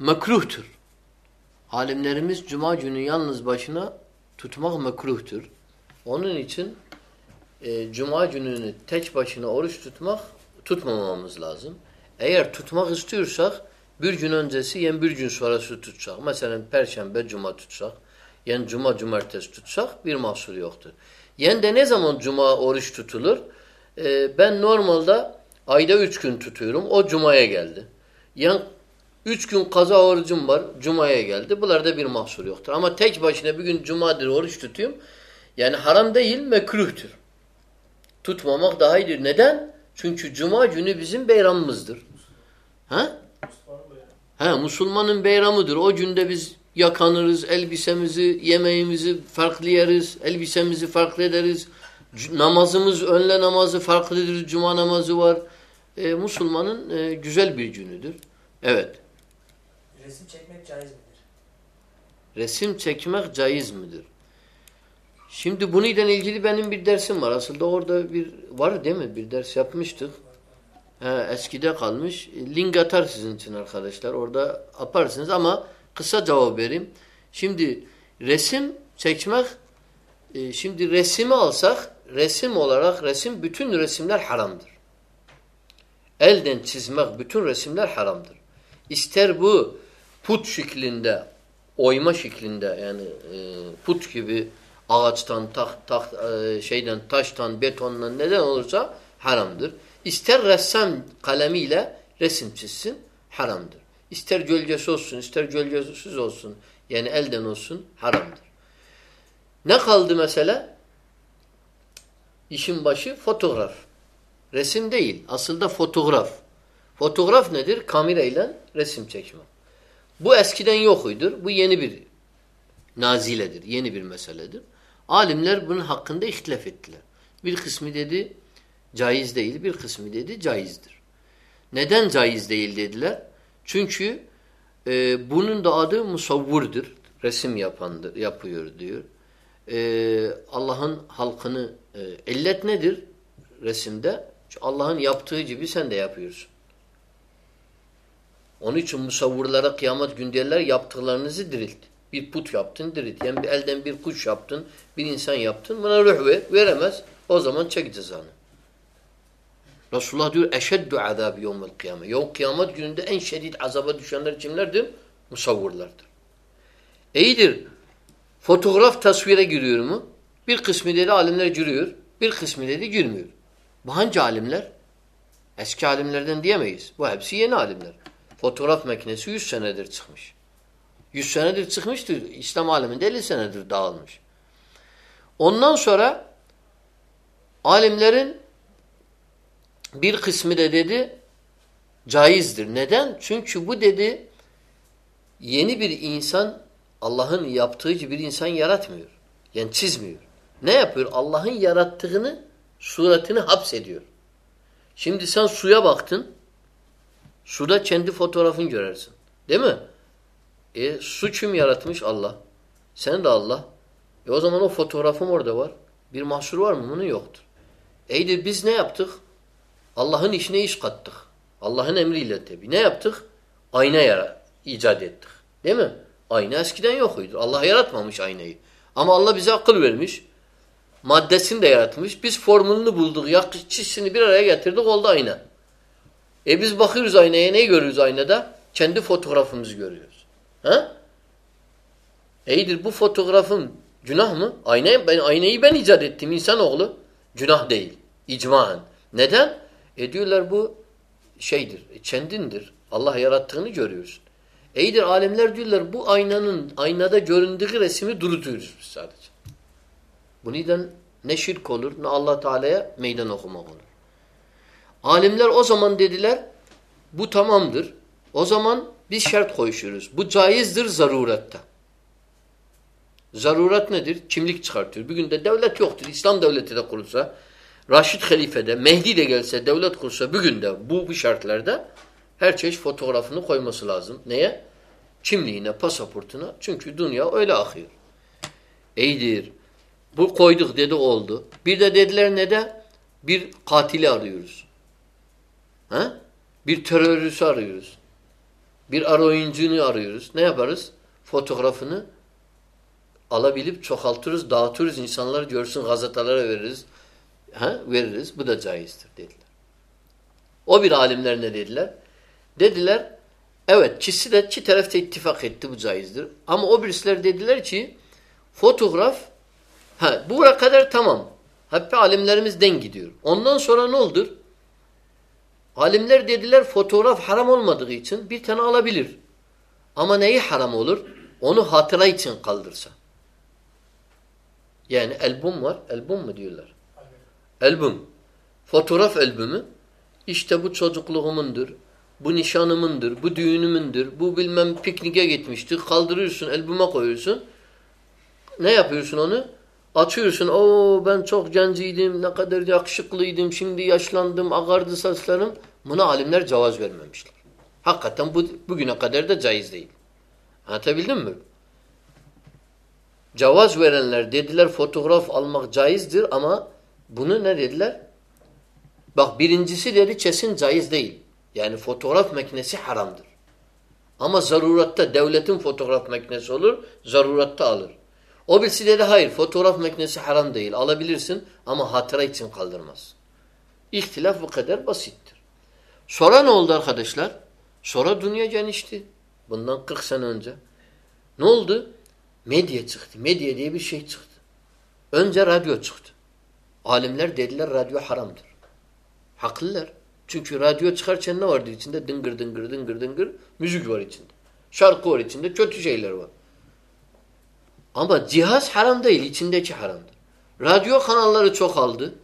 mekruhtur. Alimlerimiz cuma günü yalnız başına tutmak mekruhtur. Onun için e, cuma gününü tek başına oruç tutmak tutmamamız lazım. Eğer tutmak istiyorsak bir gün öncesi yani bir gün sonrası tutsak. Mesela perşembe cuma tutsak. Yani cuma cumartesi tutsak bir mahsur yoktur. Yani de ne zaman cuma oruç tutulur? Ee, ben normalde ayda üç gün tutuyorum. O cumaya geldi. Yani üç gün kaza orucum var. Cumaya geldi. Bunlarda bir mahsur yoktur. Ama tek başına bir gün cumadır oruç tutuyorum. Yani haram değil mekruhtur. Tutmamak daha iyidir. Neden? Çünkü cuma günü bizim beyramımızdır. Ha? Ha, Müslümanın beyramıdır. O günde biz yakanırız, elbisemizi, yemeğimizi farklı yeriz, elbisemizi farklı ederiz. C namazımız, önle namazı farklıdır, cuma namazı var. E, Müslümanın e, güzel bir günüdür. Evet. Resim çekmek caiz midir? Resim çekmek caiz midir? Şimdi bununla ilgili benim bir dersim var. Aslında orada bir var değil mi? Bir ders yapmıştık. He, eskide kalmış. Link atar sizin için arkadaşlar. Orada yaparsınız ama kısa cevap vereyim. Şimdi resim çekmek e, şimdi resimi alsak resim olarak resim bütün resimler haramdır. Elden çizmek bütün resimler haramdır. İster bu put şeklinde oyma şeklinde yani e, put gibi ağaçtan, tak, tak, e, şeyden, taştan, betondan neden olursa haramdır. İster ressam kalemiyle resim çizsin haramdır. İster gölgesi olsun, ister gölgesiz olsun yani elden olsun haramdır. Ne kaldı mesela? İşin başı fotoğraf. Resim değil. Aslında fotoğraf. Fotoğraf nedir? Kamerayla resim çekme. Bu eskiden yokuydur. Bu yeni bir naziledir. Yeni bir meseledir. Alimler bunun hakkında ihtilaf ettiler. Bir kısmı dedi caiz değil, bir kısmı dedi caizdir. Neden caiz değil dediler? Çünkü e, bunun da adı musavvurdur. Resim yapandır, yapıyor diyor. E, Allah'ın halkını e, illet nedir resimde? Allah'ın yaptığı gibi sen de yapıyorsun. Onun için musavvurlara kıyamet gün derler yaptıklarınızı dirilt. Bir put yaptın dirilt. Yani bir elden bir kuş yaptın, bir insan yaptın. Buna ruh ver. Veremez. O zaman çek cezanı. Resulullah diyor eşeddu azabı yevmel kıyamet. Yevm kıyamet gününde en şiddet azaba düşenler kimlerdir? Musavvurlardır. İyidir. Fotoğraf tasvire giriyor mu? Bir kısmı dedi alimler giriyor. Bir kısmı dedi girmiyor. Bu hangi alimler? Eski alimlerden diyemeyiz. Bu hepsi yeni alimler. Fotoğraf makinesi 100 senedir çıkmış. 100 senedir çıkmıştır. İslam aleminde 50 senedir dağılmış. Ondan sonra alimlerin bir kısmı da dedi caizdir. Neden? Çünkü bu dedi yeni bir insan Allah'ın yaptığı gibi bir insan yaratmıyor. Yani çizmiyor. Ne yapıyor? Allah'ın yarattığını suretini hapsediyor. Şimdi sen suya baktın. Suda kendi fotoğrafını görersin. Değil mi? E su kim yaratmış? Allah. Sen de Allah. E o zaman o fotoğrafım orada var. Bir mahsur var mı? Bunun yoktur. Eydir biz ne yaptık? Allah'ın işine iş kattık. Allah'ın emriyle tabi. Ne yaptık? Ayna yara icat ettik. Değil mi? Ayna eskiden yokuydu. Allah yaratmamış aynayı. Ama Allah bize akıl vermiş. Maddesini de yaratmış. Biz formülünü bulduk. Yakışçısını bir araya getirdik oldu ayna. E biz bakıyoruz aynaya. Ne görüyoruz aynada? Kendi fotoğrafımızı görüyoruz. Ha? İyidir bu fotoğrafım günah mı? Aynayı ben, aynayı ben icat ettim insanoğlu. Günah değil. İcmaen. Neden? E diyorlar bu şeydir, e, kendindir. Allah yarattığını görüyorsun. İyidir alemler diyorlar bu aynanın aynada göründüğü resmi durutuyoruz biz sadece. Bu neden ne şirk olur ne Allah Teala'ya meydan okumak olur. Alimler o zaman dediler bu tamamdır. O zaman biz şart koşuyoruz. Bu caizdir zarurette. Zaruret nedir? Kimlik çıkartıyor. Bugün de devlet yoktur. İslam devleti de kurulsa Raşid Halife de, Mehdi de gelse, devlet kursa bugün de bu, bu şartlarda her çeşit fotoğrafını koyması lazım. Neye? Kimliğine, pasaportuna. Çünkü dünya öyle akıyor. İyidir. Bu koyduk dedi oldu. Bir de dediler ne de? Bir katili arıyoruz. Ha? Bir teröristi arıyoruz. Bir ara oyuncunu arıyoruz. Ne yaparız? Fotoğrafını alabilip çoğaltırız, dağıtırız. insanlar görsün, gazetelere veririz. Ha? Veririz. Bu da caizdir dediler. O bir alimler ne dediler? Dediler evet çisi de çi tarafta ittifak etti bu caizdir. Ama o birisiler dediler ki fotoğraf ha buraya kadar tamam. Hep alimlerimiz den gidiyor. Ondan sonra ne olur? Alimler dediler fotoğraf haram olmadığı için bir tane alabilir. Ama neyi haram olur? Onu hatıra için kaldırsa. Yani albüm var. Albüm mu diyorlar? Albüm. Fotoğraf albümü. İşte bu çocukluğumundur. Bu nişanımındır. Bu düğünümündür. Bu bilmem pikniğe gitmiştir. Kaldırıyorsun, albüme koyuyorsun. Ne yapıyorsun onu? Açıyorsun. O ben çok genciydim. Ne kadar yakışıklıydım. Şimdi yaşlandım. Ağardı saçlarım. Buna alimler cevaz vermemişler. Hakikaten bu, bugüne kadar da caiz değil. Anlatabildim mi? Cevaz verenler dediler fotoğraf almak caizdir ama bunu ne dediler? Bak birincisi dedi kesin caiz değil. Yani fotoğraf makinesi haramdır. Ama zaruratta devletin fotoğraf makinesi olur, zaruratta alır. O birisi dedi hayır fotoğraf makinesi haram değil. Alabilirsin ama hatıra için kaldırmaz. İhtilaf bu kadar basittir. Sonra ne oldu arkadaşlar? Sonra dünya genişti. Bundan 40 sene önce. Ne oldu? Medya çıktı. Medya diye bir şey çıktı. Önce radyo çıktı. Alimler dediler radyo haramdır. Haklılar. Çünkü radyo çıkarken ne vardı içinde? Dıngır dıngır dıngır dıngır müzik var içinde. Şarkı var içinde. Kötü şeyler var. Ama cihaz haram değil. içindeki haramdır. Radyo kanalları çok aldı.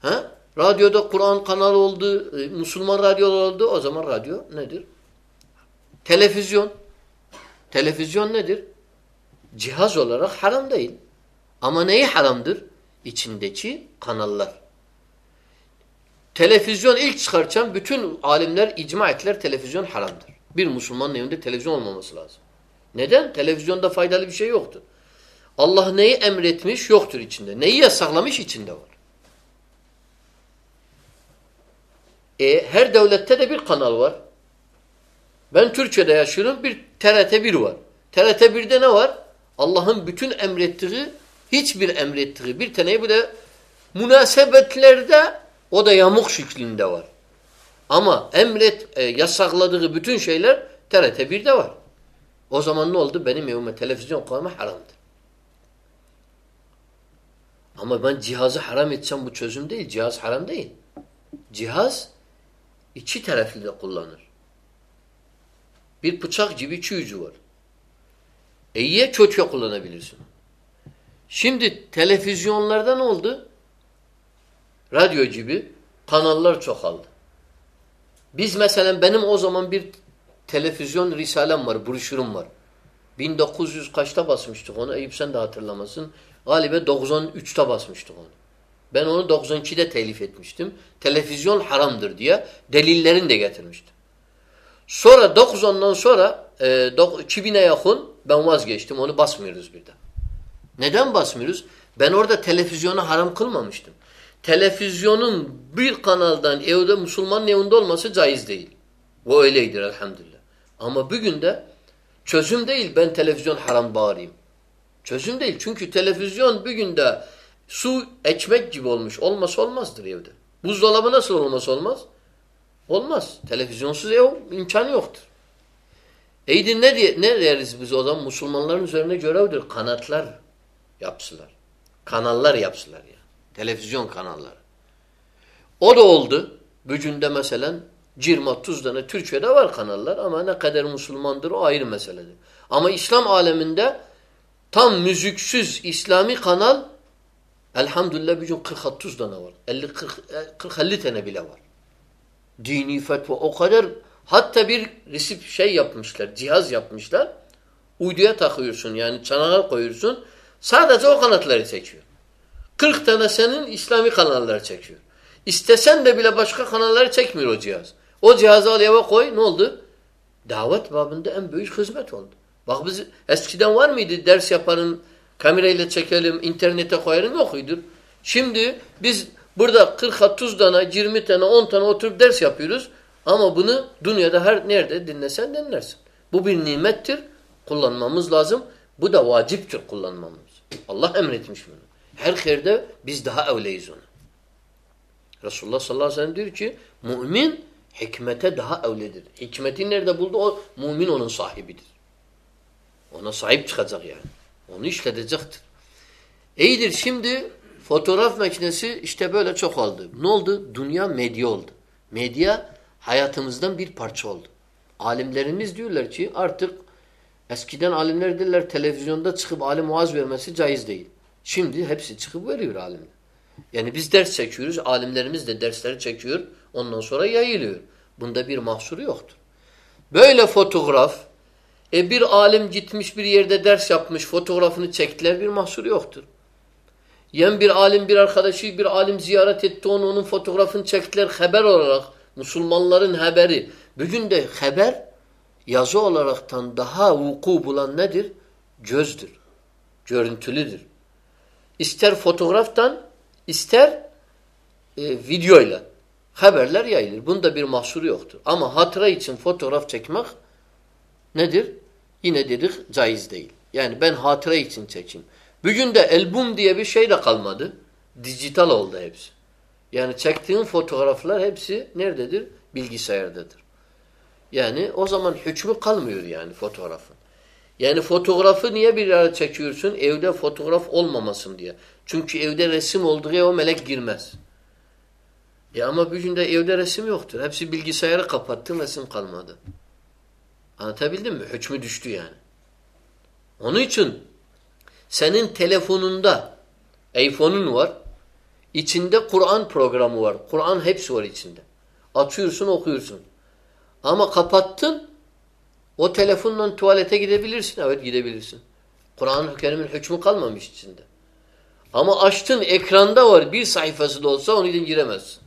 Ha? Radyoda Kur'an kanalı oldu. E, Müslüman radyolar oldu. O zaman radyo nedir? Televizyon. Televizyon nedir? Cihaz olarak haram değil. Ama neyi haramdır? İçindeki kanallar. Televizyon ilk çıkarken bütün alimler icma ettiler televizyon haramdır. Bir Müslümanın evinde televizyon olmaması lazım. Neden? Televizyonda faydalı bir şey yoktur. Allah neyi emretmiş yoktur içinde. Neyi yasaklamış içinde var. E, her devlette de bir kanal var. Ben Türkiye'de yaşıyorum. Bir TRT 1 var. TRT 1'de ne var? Allah'ın bütün emrettiği, hiçbir emrettiği bir taneyi bile münasebetlerde o da yamuk şeklinde var. Ama emret, e, yasakladığı bütün şeyler TRT 1'de var. O zaman ne oldu? Benim evime televizyon koyma haramdır. Ama ben cihazı haram etsem bu çözüm değil. Cihaz haram değil. Cihaz iki taraflı da kullanır. Bir bıçak gibi iki ucu var. İyiye kötüye kullanabilirsin. Şimdi televizyonlarda ne oldu? Radyo gibi kanallar çoğaldı. Biz mesela benim o zaman bir televizyon risalem var, broşürüm var. 1900 kaçta basmıştık onu? Eyüp sen de hatırlamasın. Galiba 93'te basmıştık onu. Ben onu 92'de telif etmiştim. Televizyon haramdır diye delillerini de getirmiştim. Sonra 90'dan sonra e, 2000'e yakın ben vazgeçtim. Onu basmıyoruz bir de. Neden basmıyoruz? Ben orada televizyonu haram kılmamıştım. Televizyonun bir kanaldan evde Müslümanın evinde olması caiz değil. O öyleydir elhamdülillah. Ama bugün de çözüm değil ben televizyon haram bağırayım. Çözüm değil. Çünkü televizyon bugün de su ekmek gibi olmuş. Olmasa olmazdır evde. Buzdolabı nasıl olmasa olmaz? Olmaz. Televizyonsuz ev imkanı yoktur. Eydi ne, diye, ne deriz biz o zaman? Müslümanların üzerine görevdir. Kanatlar yapsılar. Kanallar yapsılar ya. Televizyon kanalları. O da oldu. Bugün de mesela 20-30 tane Türkiye'de var kanallar ama ne kadar Müslümandır o ayrı meseledir. Ama İslam aleminde tam müziksiz İslami kanal elhamdülillah bugün 40-30 tane var. 40-50 tane bile var. Dini fetva o kadar hatta bir resip şey yapmışlar, cihaz yapmışlar. Uyduya takıyorsun yani çanağa koyuyorsun. Sadece o kanatları çekiyor. 40 tane senin İslami kanallar çekiyor. İstesen de bile başka kanalları çekmiyor o cihaz. O cihazı al eve koy ne oldu? Davet babında en büyük hizmet oldu. Bak biz eskiden var mıydı ders yaparım, kamerayla çekelim, internete koyarım yok muydu? Şimdi biz burada 40-30 tane, 20 tane, 10 tane oturup ders yapıyoruz. Ama bunu dünyada her nerede dinlesen dinlersin. Bu bir nimettir. Kullanmamız lazım. Bu da vaciptir kullanmamız. Allah emretmiş bunu. Her yerde biz daha evleyiz onu. Resulullah sallallahu aleyhi ve sellem diyor ki mümin hikmete daha evledir. Hikmeti nerede buldu? O mümin onun sahibidir. Ona sahip çıkacak yani. Onu işletecektir. İyidir şimdi fotoğraf makinesi işte böyle çok oldu. Ne oldu? Dünya medya oldu. Medya hayatımızdan bir parça oldu. Alimlerimiz diyorlar ki artık eskiden alimler diyorlar televizyonda çıkıp alim vaaz vermesi caiz değil. Şimdi hepsi çıkıp veriyor alimler. Yani biz ders çekiyoruz. Alimlerimiz de dersleri çekiyor. Ondan sonra yayılıyor. Bunda bir mahsuru yoktur. Böyle fotoğraf e bir alim gitmiş bir yerde ders yapmış fotoğrafını çektiler bir mahsuru yoktur. Yen bir alim bir arkadaşı bir alim ziyaret etti onu onun fotoğrafını çektiler haber olarak. Müslümanların haberi. Bugün de haber yazı olaraktan daha vuku bulan nedir? Gözdür. Görüntülüdür. İster fotoğraftan ister e, videoyla haberler yayılır. Bunda bir mahsuru yoktur. Ama hatıra için fotoğraf çekmek nedir? Yine dedik caiz değil. Yani ben hatıra için çekeyim. Bugün de albüm diye bir şey de kalmadı. Dijital oldu hepsi. Yani çektiğin fotoğraflar hepsi nerededir? Bilgisayardadır. Yani o zaman hükmü kalmıyor yani fotoğrafın. Yani fotoğrafı niye bir ara çekiyorsun? Evde fotoğraf olmamasın diye. Çünkü evde resim olduğu o melek girmez. E ama bugün de evde resim yoktur. Hepsi bilgisayarı kapattın resim kalmadı. Anlatabildim mi? Hükmü düştü yani. Onun için senin telefonunda iPhone'un var. İçinde Kur'an programı var. Kur'an hepsi var içinde. Açıyorsun okuyorsun. Ama kapattın o telefonla tuvalete gidebilirsin. Evet gidebilirsin. Kur'an-ı Kerim'in hükmü kalmamış içinde. Ama açtın ekranda var bir sayfası da olsa onu giremezsin.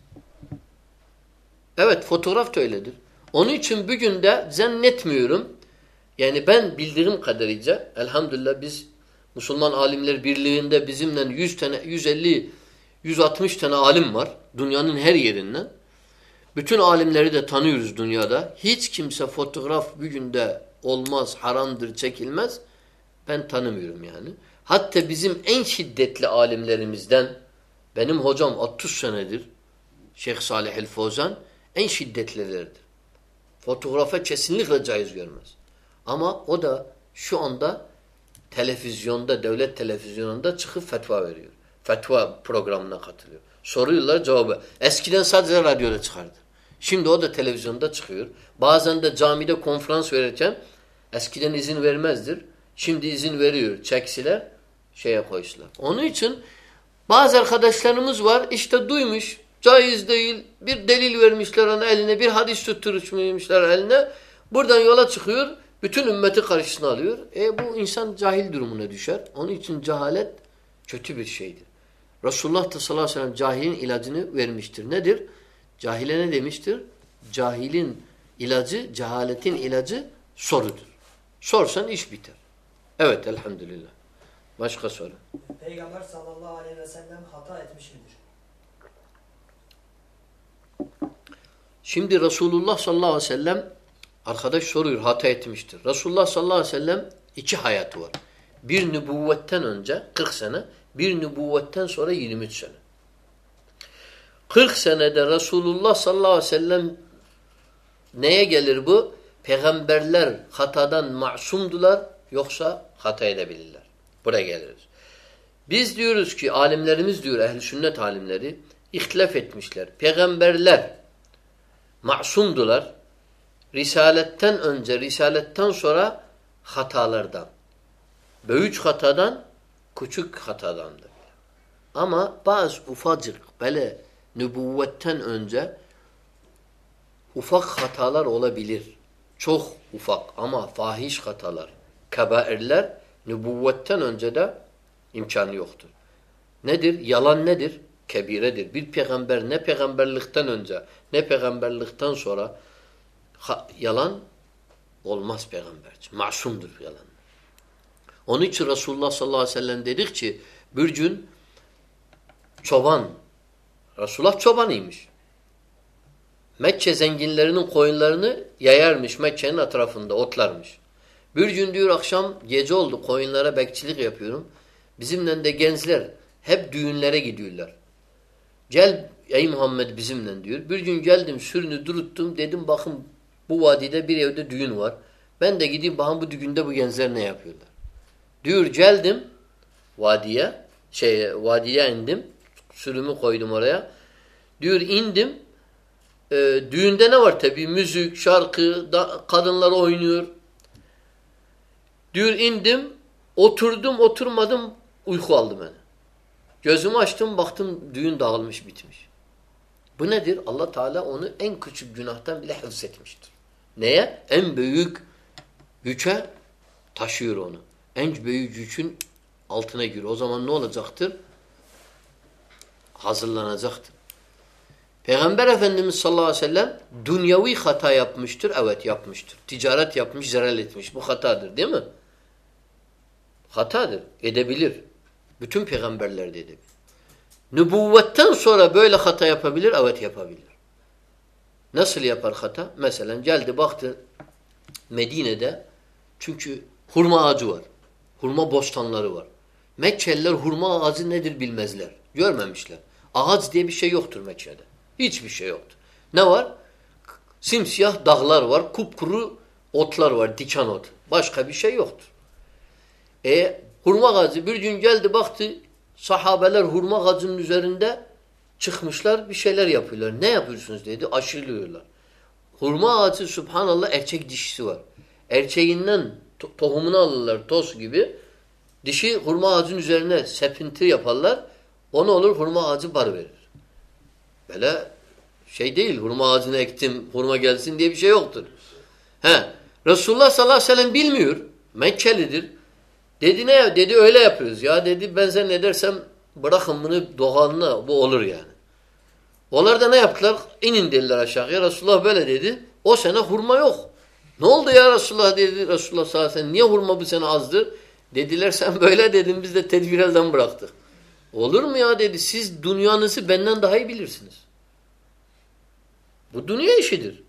Evet fotoğraf da öyledir. Onun için bugün de zannetmiyorum. Yani ben bildiğim kadarıyla elhamdülillah biz Müslüman Alimler Birliği'nde bizimle 100 tane 150 160 tane alim var dünyanın her yerinden. Bütün alimleri de tanıyoruz dünyada. Hiç kimse fotoğraf bugün de olmaz, haramdır, çekilmez. Ben tanımıyorum yani. Hatta bizim en şiddetli alimlerimizden benim hocam 30 senedir Şeyh Salih el Fozan en şiddetlileridir. Fotoğrafa kesinlikle caiz görmez. Ama o da şu anda televizyonda, devlet televizyonunda çıkıp fetva veriyor. Fetva programına katılıyor. Soruyorlar cevabı. Eskiden sadece radyoda çıkardı. Şimdi o da televizyonda çıkıyor. Bazen de camide konferans verirken eskiden izin vermezdir. Şimdi izin veriyor. Çeksiler şeye koysunlar. Onun için bazı arkadaşlarımız var işte duymuş caiz değil bir delil vermişler ona eline bir hadis tutturmuşlar eline buradan yola çıkıyor bütün ümmeti karşısına alıyor. E bu insan cahil durumuna düşer. Onun için cehalet kötü bir şeydir. Resulullah da sallallahu aleyhi ve sellem cahilin ilacını vermiştir. Nedir? Cahile ne demiştir? Cahilin ilacı, cehaletin ilacı sorudur. Sorsan iş biter. Evet elhamdülillah. Başka soru. Peygamber sallallahu aleyhi ve sellem hata etmiş midir? Şimdi Resulullah sallallahu aleyhi ve sellem arkadaş soruyor hata etmiştir. Resulullah sallallahu aleyhi ve sellem iki hayatı var. Bir nübüvvetten önce 40 sene, bir nübüvvetten sonra 23 sene. 40 senede Resulullah sallallahu aleyhi ve sellem neye gelir bu? Peygamberler hatadan masumdular yoksa hata edebilirler. Buraya geliriz. Biz diyoruz ki alimlerimiz diyor ehl sünnet alimleri ihtilaf etmişler. Peygamberler masumdular. Risaletten önce, risaletten sonra hatalardan. Büyük hatadan, küçük hatadandır. Ama bazı ufacık böyle nübüvvetten önce ufak hatalar olabilir. Çok ufak ama fahiş hatalar, kebairler nübüvvetten önce de imkanı yoktur. Nedir? Yalan nedir? Kebiredir. Bir peygamber ne peygamberlikten önce ne peygamberlikten sonra yalan olmaz peygamberci. Masumdur yalan. Onun için Resulullah sallallahu aleyhi ve sellem dedik ki bir gün çoban Resulullah çobanıymış. Mekke zenginlerinin koyunlarını yayarmış Mekke'nin etrafında otlarmış. Bir gün diyor akşam gece oldu koyunlara bekçilik yapıyorum. Bizimle de gençler hep düğünlere gidiyorlar. Gel ey Muhammed bizimle diyor. Bir gün geldim sürünü duruttum dedim bakın bu vadide bir evde düğün var. Ben de gideyim bakın bu düğünde bu gençler ne yapıyorlar. Diyor geldim vadiye şey vadiye indim. Sürümü koydum oraya. Diyor indim. E, düğünde ne var tabi? Müzik, şarkı, da, kadınlar oynuyor. Diyor indim. Oturdum oturmadım uyku aldı beni. Gözümü açtım baktım düğün dağılmış bitmiş. Bu nedir? Allah Teala onu en küçük günahtan bile hıfzetmiştir. Neye? En büyük güçe taşıyor onu. En büyük gücün altına giriyor. O zaman ne olacaktır? Hazırlanacaktır. Peygamber Efendimiz sallallahu aleyhi ve sellem dünyavi hata yapmıştır. Evet yapmıştır. Ticaret yapmış, zarar etmiş. Bu hatadır değil mi? Hatadır. Edebilir. Bütün peygamberler de edebilir. Nübüvvetten sonra böyle hata yapabilir. Evet yapabilir. Nasıl yapar hata? Mesela geldi baktı Medine'de çünkü hurma ağacı var. Hurma bostanları var. Mekkeliler hurma ağacı nedir bilmezler. Görmemişler. Ağaç diye bir şey yoktur Mekke'de. Hiçbir şey yoktur. Ne var? Simsiyah dağlar var. Kupkuru otlar var. Diken ot. Başka bir şey yoktur. E hurma ağacı bir gün geldi baktı sahabeler hurma ağacının üzerinde çıkmışlar bir şeyler yapıyorlar. Ne yapıyorsunuz dedi. Aşırılıyorlar. Hurma ağacı subhanallah erkek dişisi var. Erkeğinden to tohumunu alırlar toz gibi. Dişi hurma ağacının üzerine sepinti yaparlar. O ne olur? Hurma ağacı bar verir. Böyle şey değil. Hurma ağacını ektim, hurma gelsin diye bir şey yoktur. He. Resulullah sallallahu aleyhi ve sellem bilmiyor. Mekkelidir. Dedi ne? Dedi öyle yapıyoruz. Ya dedi ben sen ne dersem bırakın bunu doğanına bu olur yani. Onlar da ne yaptılar? İnin dediler aşağıya. Resulullah böyle dedi. O sene hurma yok. Ne oldu ya Resulullah dedi. Resulullah sallallahu aleyhi ve sellem niye hurma bu sene azdır? Dediler sen böyle dedin biz de tedbir elden bıraktık. Olur mu ya dedi. Siz dünyanızı benden daha iyi bilirsiniz. Bu dünya işidir.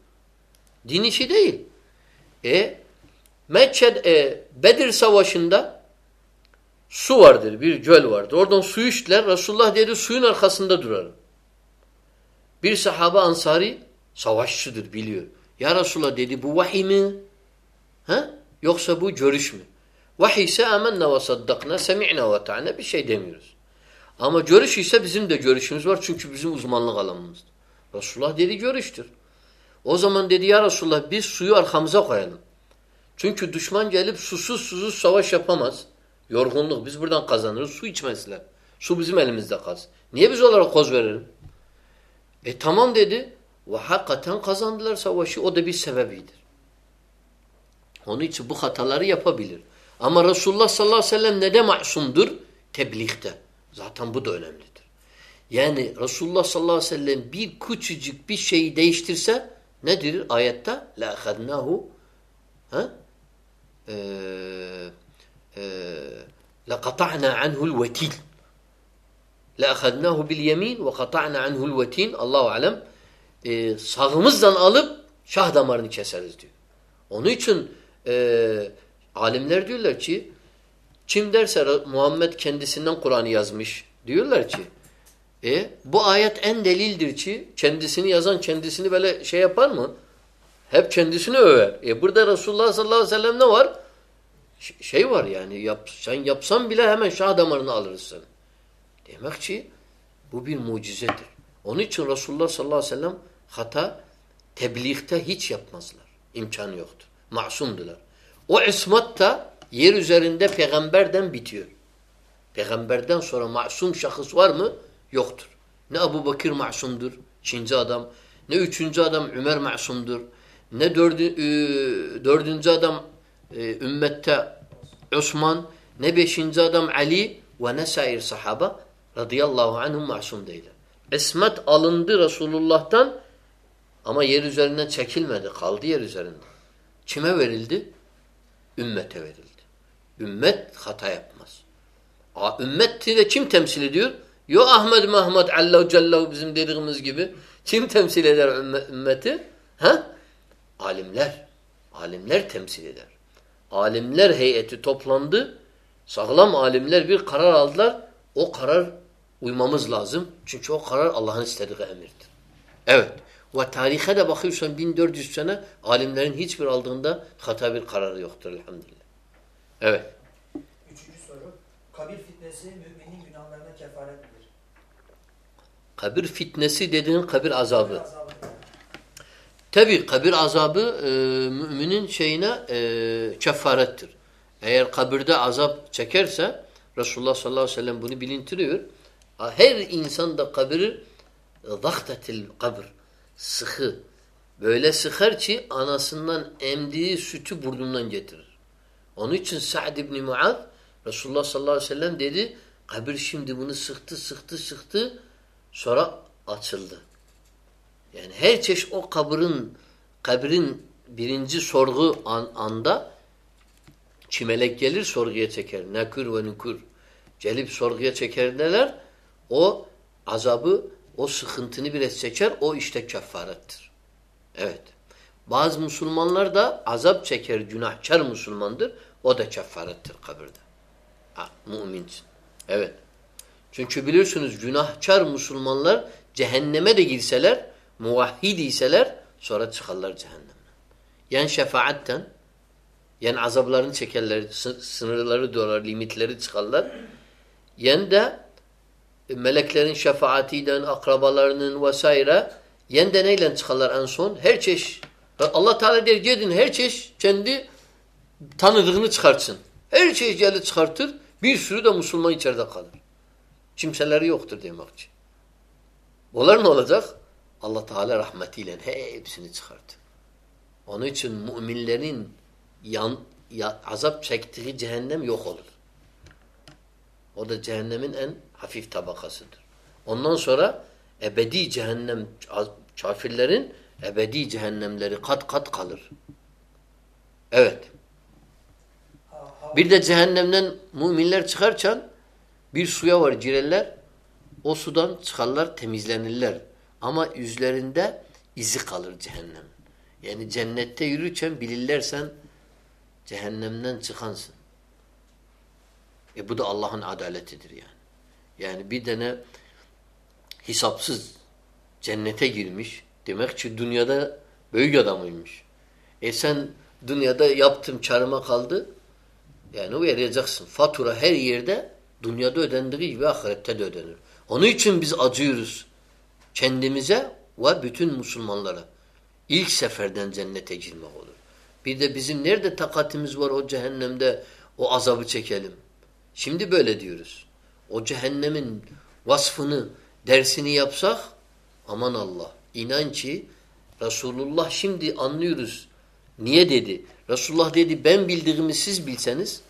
Din işi değil. E Mekked, e, Bedir Savaşı'nda su vardır, bir göl vardır. Oradan su içtiler. Resulullah dedi suyun arkasında durarım. Bir sahaba ansari savaşçıdır biliyor. Ya Resulullah dedi bu vahiy mi? Ha? Yoksa bu görüş mü? Vahiy ise amennâ ve saddakna semi'na ve ta'na bir şey demiyoruz. Ama görüş ise bizim de görüşümüz var çünkü bizim uzmanlık alanımızdır. Resulullah dedi görüştür. O zaman dedi ya Resulullah biz suyu arkamıza koyalım. Çünkü düşman gelip susuz susuz savaş yapamaz. Yorgunluk biz buradan kazanırız. Su içmezler. Su bizim elimizde kalsın. Niye biz olarak koz verelim? E tamam dedi. Ve hakikaten kazandılar savaşı. O da bir sebebidir. Onun için bu hataları yapabilir. Ama Resulullah sallallahu aleyhi ve sellem ne de masumdur? Tebliğde. Zaten bu da önemlidir. Yani Resulullah sallallahu aleyhi ve sellem bir küçücük bir şeyi değiştirse nedir ayette? La ahadnahu ha? لَقَطَعْنَا عَنْهُ الْوَتِيلِ لَأَخَذْنَاهُ بِالْيَم۪ينَ وَقَطَعْنَا عَنْهُ الْوَت۪ينَ Allahu alem e, sağımızdan alıp şah damarını keseriz diyor. Onun için e, alimler diyorlar ki kim derse Muhammed kendisinden Kur'an'ı yazmış diyorlar ki e, bu ayet en delildir ki kendisini yazan kendisini böyle şey yapar mı? Hep kendisini över. E burada Resulullah sallallahu aleyhi ve sellem ne var? Şey var yani yap, sen yapsan bile hemen şah damarını alırız Demek ki bu bir mucizedir. Onun için Resulullah sallallahu aleyhi ve sellem hata tebliğde hiç yapmazlar. İmkanı yoktur. Masumdular. O ismat da yer üzerinde peygamberden bitiyor. Peygamberden sonra masum şahıs var mı? Yoktur. Ne Abu Bakır masumdur, ikinci adam. Ne üçüncü adam Ömer masumdur. Ne dördü, e, dördüncü adam e, ümmette Osman, ne beşinci adam Ali ve ne sair sahaba radıyallahu anhum masum değiller. İsmet alındı Resulullah'tan ama yer üzerinden çekilmedi. Kaldı yer üzerinde. Kime verildi? Ümmete verildi. Ümmet hata yapmaz. Ümmeti de kim temsil ediyor? Yo Ahmet Mahmud Allahu Cellahu bizim dediğimiz gibi. Kim temsil eder ümmeti? Ha? Alimler. Alimler temsil eder. Alimler heyeti toplandı. Sağlam alimler bir karar aldılar. O karar uymamız lazım. Çünkü o karar Allah'ın istediği emirdir. Evet. Ve tarihe de bakıyorsan 1400 sene alimlerin hiçbir aldığında hata bir kararı yoktur elhamdülillah. Evet. Üçüncü soru. Kabir fitnesi müminin günahlarına kefaret midir? Kabir fitnesi dediğin kabir azabı. Kabir azabı. Tabi kabir azabı e, müminin şeyine e, kefarettir. Eğer kabirde azap çekerse Resulullah sallallahu aleyhi ve sellem bunu bilintiriyor. Her insan da kabiri zaktetil kabir sıkı. Böyle sıkar ki anasından emdiği sütü burnundan getirir. Onun için Sa'd ibn Muaz Resulullah sallallahu aleyhi ve sellem dedi kabir şimdi bunu sıktı sıktı sıktı sonra açıldı. Yani her çeşit o kabrin kabrin birinci sorgu an, anda çimelek gelir sorguya çeker. Nekür ve nükür. Gelip sorguya çeker neler? O azabı, o sıkıntını biraz çeker. O işte kefarettir. Evet. Bazı Müslümanlar da azap çeker, günahkar Müslümandır. O da kefarettir kabirde. Ha, mümin için. Evet. Çünkü biliyorsunuz günahkar Müslümanlar cehenneme de girseler, muvahhid iseler sonra çıkarlar cehennemden. Yani şefaatten, yani azaplarını çekerler, sınırları dolar, limitleri çıkarlar. Yani de meleklerin şefaatiyle, akrabalarının vesaire yen de neyle çıkarlar en son? Her çeşit. Allah Teala der gidin her çeşit kendi tanıdığını çıkartsın. Her çeşit gelip çıkartır. Bir sürü de Müslüman içeride kalır. Kimseleri yoktur demek ki. Onlar ne olacak? Allah Teala rahmetiyle hepsini çıkartır. Onun için müminlerin yan, ya, azap çektiği cehennem yok olur. O da cehennemin en hafif tabakasıdır. Ondan sonra ebedi cehennem kafirlerin ebedi cehennemleri kat kat kalır. Evet. Bir de cehennemden müminler çıkarken bir suya var cireller. O sudan çıkarlar, temizlenirler. Ama yüzlerinde izi kalır cehennem. Yani cennette yürürken bilirlersen cehennemden çıkansın. E bu da Allah'ın adaletidir yani. Yani bir tane hesapsız cennete girmiş. Demek ki dünyada büyük adamıymış. E sen dünyada yaptım çarıma kaldı. Yani vereceksin. Fatura her yerde dünyada ödendiği gibi ahirette de ödenir. Onun için biz acıyoruz kendimize ve bütün Müslümanlara. İlk seferden cennete girmek olur. Bir de bizim nerede takatimiz var o cehennemde o azabı çekelim. Şimdi böyle diyoruz. O cehennemin vasfını, dersini yapsak aman Allah. İnan ki Resulullah şimdi anlıyoruz. Niye dedi? Resulullah dedi ben bildiğimi siz bilseniz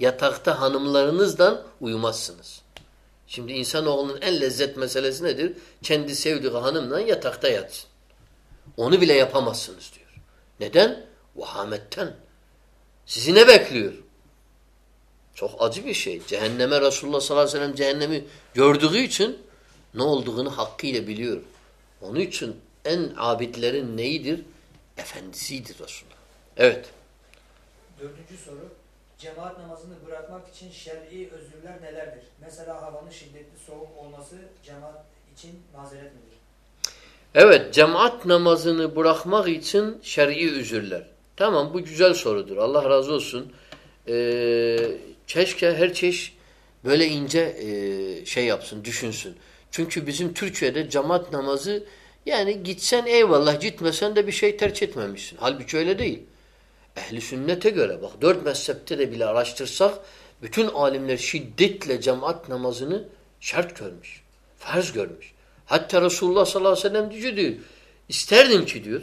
yatakta hanımlarınızdan uyumazsınız. Şimdi insanoğlunun en lezzet meselesi nedir? Kendi sevdiği hanımla yatakta yatsın. Onu bile yapamazsınız diyor. Neden? Vahametten. Sizi ne bekliyor? Çok acı bir şey. Cehenneme Resulullah sallallahu aleyhi ve sellem cehennemi gördüğü için ne olduğunu hakkıyla biliyor. Onun için en abidlerin neyidir? Efendisidir Resulullah. Evet. Dördüncü soru. Cemaat namazını bırakmak için şer'i özürler nelerdir? Mesela havanın şiddetli soğuk olması cemaat için mazeret midir? Evet, cemaat namazını bırakmak için şer'i özürler. Tamam, bu güzel sorudur. Allah razı olsun. Ee, keşke her çeşit böyle ince e, şey yapsın, düşünsün. Çünkü bizim Türkiye'de cemaat namazı yani gitsen eyvallah, gitmesen de bir şey tercih etmemişsin. Halbuki öyle değil. Ehli sünnete göre bak dört mezhepte de bile araştırsak bütün alimler şiddetle cemaat namazını şart görmüş. Farz görmüş. Hatta Resulullah sallallahu aleyhi ve sellem diyor, diyor isterdim ki diyor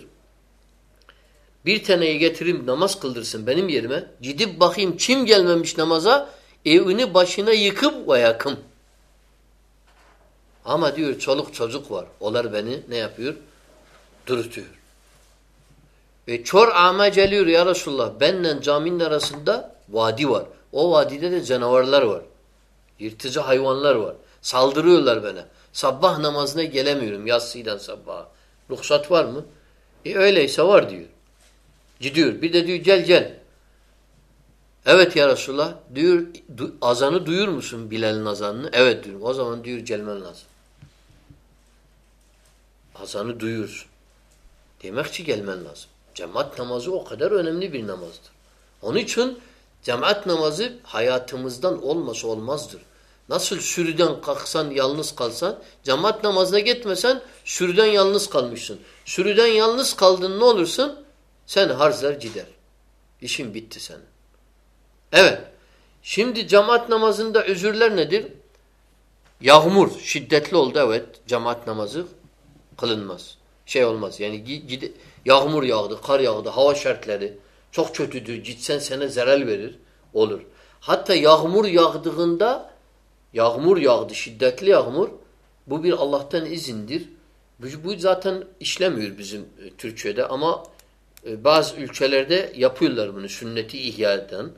bir taneyi getireyim namaz kıldırsın benim yerime. Gidip bakayım kim gelmemiş namaza evini başına yıkıp ve yakım. Ama diyor çoluk çocuk var. Onlar beni ne yapıyor? Dürtüyor. Ve çor ama geliyor ya Resulullah. Benle caminin arasında vadi var. O vadide de canavarlar var. Yırtıcı hayvanlar var. Saldırıyorlar bana. Sabah namazına gelemiyorum yatsıyla sabaha. Ruhsat var mı? E öyleyse var diyor. Gidiyor. Bir de diyor gel gel. Evet ya Resulullah diyor du, azanı duyur musun Bilal'in azanını? Evet diyorum. O zaman diyor gelmen lazım. Azanı duyuyorsun. Demek ki gelmen lazım. Cemaat namazı o kadar önemli bir namazdır. Onun için cemaat namazı hayatımızdan olması olmazdır. Nasıl sürüden kalksan yalnız kalsan, cemaat namazına gitmesen sürüden yalnız kalmışsın. Sürüden yalnız kaldın ne olursun? Sen harzlar gider. İşin bitti senin. Evet. Şimdi cemaat namazında özürler nedir? Yağmur şiddetli oldu evet. Cemaat namazı kılınmaz. Şey olmaz. Yani gide, yağmur yağdı, kar yağdı, hava şartları çok kötüdür. Gitsen sana zarar verir. Olur. Hatta yağmur yağdığında yağmur yağdı, şiddetli yağmur bu bir Allah'tan izindir. Bu, bu zaten işlemiyor bizim e, Türkiye'de ama e, bazı ülkelerde yapıyorlar bunu sünneti ihya eden.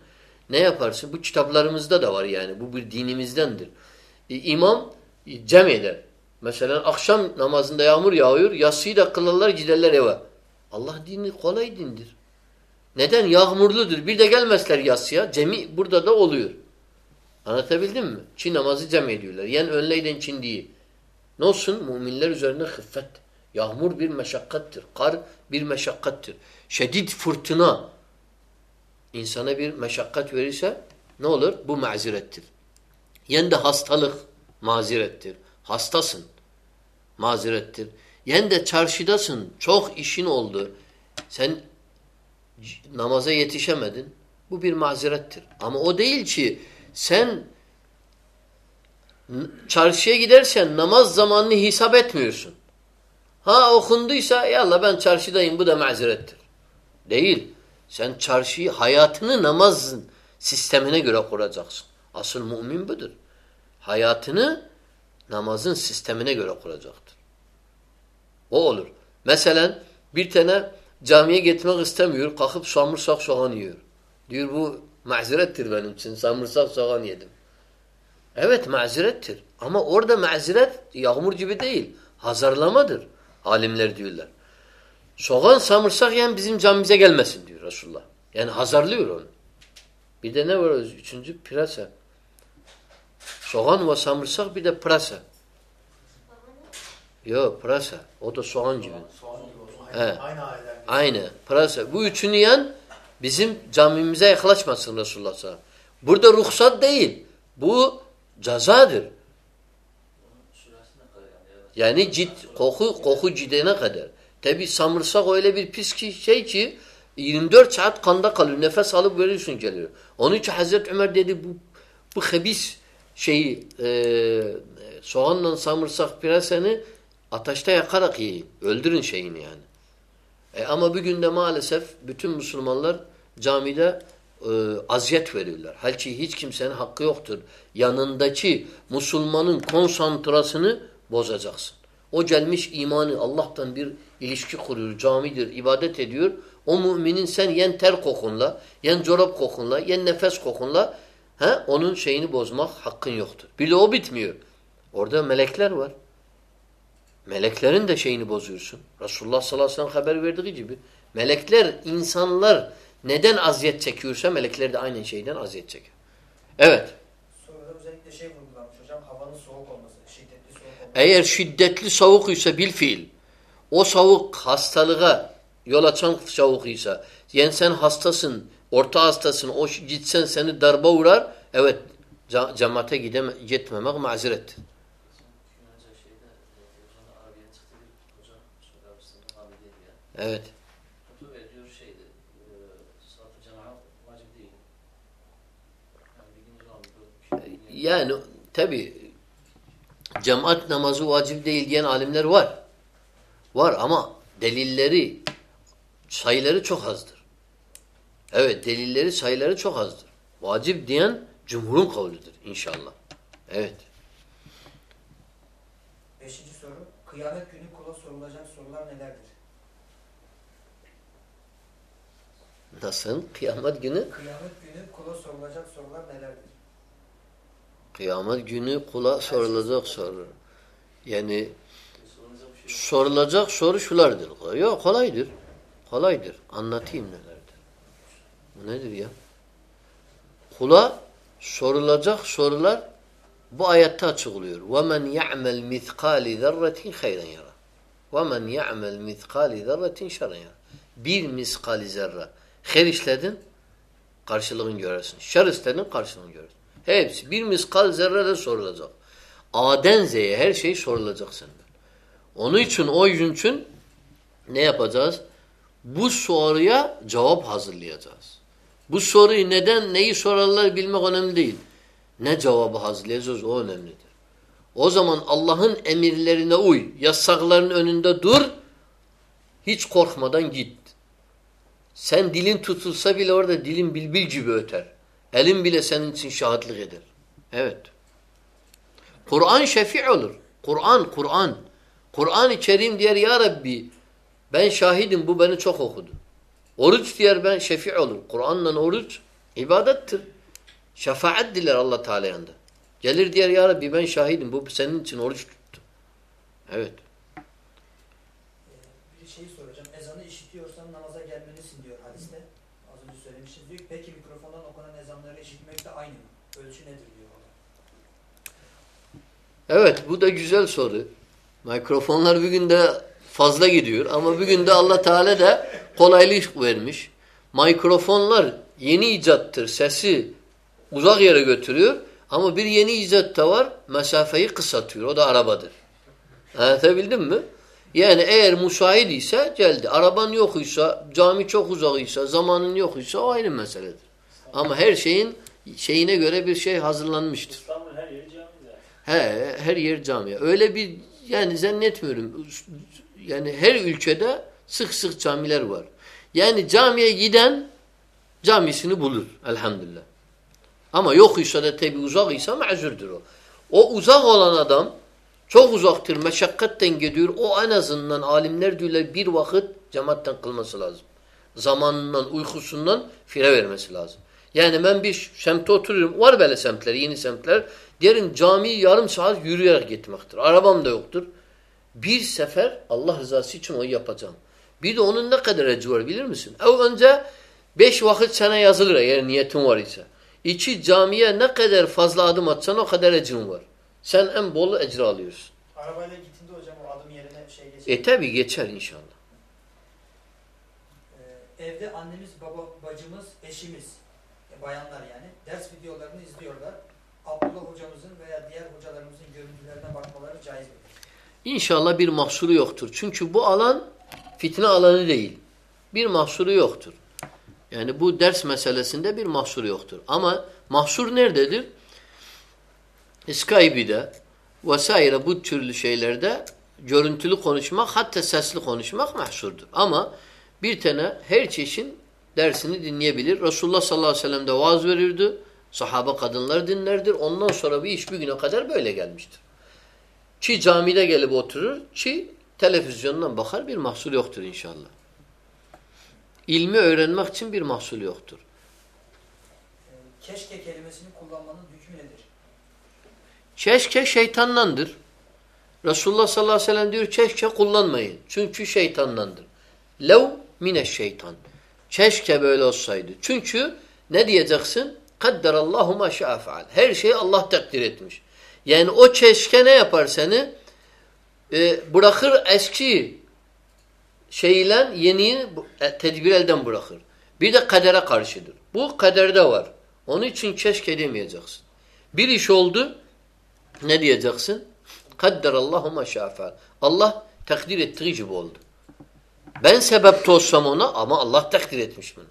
Ne yaparsın? Bu kitaplarımızda da var yani. Bu bir dinimizdendir. E, imam e, cem eder. Mesela akşam namazında yağmur yağıyor. Yatsıyı da kılarlar giderler eve. Allah dini kolay dindir. Neden? Yağmurludur. Bir de gelmezler yatsıya. Cemi burada da oluyor. Anlatabildim mi? Çin namazı cem ediyorlar. Yen önleyden Çin değil. Ne olsun? Müminler üzerine hıffet. Yağmur bir meşakkattır. Kar bir meşakkattır. Şedid fırtına insana bir meşakkat verirse ne olur? Bu mazirettir. Yen de hastalık mazirettir. Hastasın. Mazirettir. Yen de çarşıdasın. Çok işin oldu. Sen namaza yetişemedin. Bu bir mazirettir. Ama o değil ki sen çarşıya gidersen namaz zamanını hesap etmiyorsun. Ha okunduysa yallah ben çarşıdayım bu da mazirettir. Değil. Sen çarşıyı hayatını namazın sistemine göre kuracaksın. Asıl mümin budur. Hayatını namazın sistemine göre kuracaktır. O olur. Mesela bir tane camiye gitmek istemiyor. Kalkıp samırsak soğan yiyor. Diyor bu mazirettir benim için. Samırsak soğan yedim. Evet mazirettir. Ama orada maziret yağmur gibi değil. Hazarlamadır. Alimler diyorlar. Soğan samırsak yani bizim camimize gelmesin diyor Resulullah. Yani hazarlıyor onu. Bir de ne var? Üçüncü pırasa. Soğan ve samırsak bir de pırasa. Yok pırasa. O da soğan gibi. Soğan gibi olsun. He. Aynı, aynı aileden. Aynı. Pırasa. Bu üçünü yan bizim camimize yaklaşmasın Resulullah sallallahu Burada ruhsat değil. Bu cezadır. Yani cid, koku, koku cidene kadar. Tabi samırsak öyle bir pis ki, şey ki 24 saat kanda kalıyor. Nefes alıp veriyorsun geliyor. Onun için Hazreti Ömer dedi bu bu habis şeyi e, soğanla samırsak pirasanı ateşte yakarak yiyin. Öldürün şeyini yani. E ama bir günde maalesef bütün Müslümanlar camide e, aziyet veriyorlar. Halbuki hiç kimsenin hakkı yoktur. Yanındaki Müslümanın konsantrasını bozacaksın. O gelmiş imanı Allah'tan bir ilişki kuruyor, camidir, ibadet ediyor. O müminin sen yen ter kokunla, yen çorap kokunla, yen nefes kokunla he, onun şeyini bozmak hakkın yoktur. Bir de o bitmiyor. Orada melekler var. Meleklerin de şeyini bozuyorsun. Resulullah sallallahu aleyhi ve sellem haber verdiği gibi. Melekler, insanlar neden aziyet çekiyorsa melekler de aynı şeyden aziyet çekiyor. Evet. Soruda özellikle şey vurgulanmış hocam. Havanın soğuk olması, şiddetli soğuk olması. Eğer şiddetli soğuk ise bil fiil. O soğuk hastalığa yol açan soğuk ise yani sen hastasın, orta hastasın, o gitsen seni darba uğrar. Evet, cemaate gideme, gitmemek mazerettir. Evet. Diyor şeydi, e, salat-ı cemaat vacip değil. Yani bir. Yani tabi cemaat namazı vacip değil diyen alimler var. Var ama delilleri sayıları çok azdır. Evet delilleri sayıları çok azdır. Vacip diyen cumhurun kavludur inşallah. Evet. Beşinci soru. Kıyamet günü kula sorulacak sorular nelerdir? Nasıl? Kıyamet günü? Kıyamet günü kula sorulacak sorular nelerdir? Kıyamet günü kula sorulacak soru. Yani Sorulacak bir Sorulacak soru şulardır. Yok kolaydır. Kolaydır. Anlatayım nelerdir. Bu nedir ya? Kula sorulacak sorular bu ayette açıklıyor. وَمَنْ يَعْمَلْ مِثْقَالِ ذَرَّةٍ خَيْرًا يَرَى وَمَنْ يَعْمَلْ مِثْقَالِ ذَرَّةٍ شَرًا يَرَى Bir miskali zerre. Her işledin, karşılığını görürsün. Şer istedin, karşılığını görürsün. Hepsi. Bir miskal zerre de sorulacak. A'den Z'ye her şey sorulacak senden. Onun için, o yüzden için ne yapacağız? Bu soruya cevap hazırlayacağız. Bu soruyu neden, neyi sorarlar bilmek önemli değil. Ne cevabı hazırlayacağız o önemlidir. O zaman Allah'ın emirlerine uy, yasakların önünde dur, hiç korkmadan git. Sen dilin tutulsa bile orada dilin bilbil gibi öter. Elin bile senin için şahitlik eder. Evet. Kur'an şefi olur. Kur'an, Kur'an. Kur'an-ı Kerim diyor ya Rabbi ben şahidim bu beni çok okudu. Oruç diyor ben şefi olur. Kur'an'la oruç ibadettir. Şefaat diler Allah Teala yanında. Gelir diyor ya Rabbi ben şahidim bu senin için oruç tuttu. Evet. Ee, bir şey soracağım. Ezanı işitiyorsan namaza gelmelisin diyor hadiste. Az önce söylemiştiniz diyor. ki, Peki mikrofondan okunan ezanları işitmek de aynı mı? Ölçü nedir diyor. o da. Evet bu da güzel soru. Mikrofonlar bugün de fazla gidiyor ama bugün de Allah Teala da kolaylık vermiş. Mikrofonlar yeni icattır. Sesi uzak yere götürüyor ama bir yeni icat da var. Mesafeyi kısaltıyor. O da arabadır. Anlatabildim mi? Yani eğer müsait ise geldi. Araban yokuysa, cami çok uzakıysa, zamanın yokuysa o ayrı meseledir. Ama her şeyin şeyine göre bir şey hazırlanmıştır. İstanbul her. He, her yer cami. Öyle bir yani zannetmiyorum. Yani her ülkede sık sık camiler var. Yani camiye giden camisini bulur elhamdülillah. Ama yok ise de tabi uzak ise mazurdur o. O uzak olan adam çok uzaktır, meşakkatten gidiyor. O en azından alimler diyorlar bir vakit cemaatten kılması lazım. Zamanından, uykusundan fire vermesi lazım. Yani ben bir semtte oturuyorum. Var böyle semtler, yeni semtler. Derim cami yarım saat yürüyerek gitmektir. Arabam da yoktur. Bir sefer Allah rızası için o yapacağım. Bir de onun ne kadar ecri var bilir misin? Ev önce beş vakit sana yazılır eğer niyetin var ise. İki camiye ne kadar fazla adım atsan o kadar ecrin var. Sen en bol ecri alıyorsun. Arabayla gittiğinde hocam o adım yerine şey geçer. E tabi geçer inşallah. Ee, evde annemiz, baba, bacımız, eşimiz, bayanlar yani ders videolarını izliyorlar. Abdullah hocamızın veya diğer hocalarımızın görüntülerine bakmaları caiz midir? İnşallah bir mahsuru yoktur. Çünkü bu alan fitne alanı değil. Bir mahsuru yoktur. Yani bu ders meselesinde bir mahsur yoktur. Ama mahsur nerededir? Skype'de vesaire bu türlü şeylerde görüntülü konuşmak hatta sesli konuşmak mahsurdur. Ama bir tane her çeşin dersini dinleyebilir. Resulullah sallallahu aleyhi ve sellem de vaaz verirdi. Sahaba kadınlar dinlerdir. Ondan sonra bir iş bugüne kadar böyle gelmiştir. Çi camide gelip oturur, çi televizyondan bakar bir mahsur yoktur inşallah. İlmi öğrenmek için bir mahsul yoktur. Keşke kelimesini kullanmanın hükmü nedir? Keşke şeytandandır. Resulullah sallallahu aleyhi ve sellem diyor keşke kullanmayın. Çünkü şeytandandır. Lev mine şeytan. Keşke böyle olsaydı. Çünkü ne diyeceksin? Kadderallahu ma şa'a feal. Her şeyi Allah takdir etmiş. Yani o keşke ne yapar seni? Ee, bırakır eski şeyle yeniyi e, tedbir elden bırakır. Bir de kadere karşıdır. Bu kaderde var. Onun için keşke demeyeceksin. Bir iş oldu ne diyeceksin? Kadderallahu ma şa'a Allah takdir ettiği gibi oldu. Ben sebepte olsam ona ama Allah takdir etmiş bunu.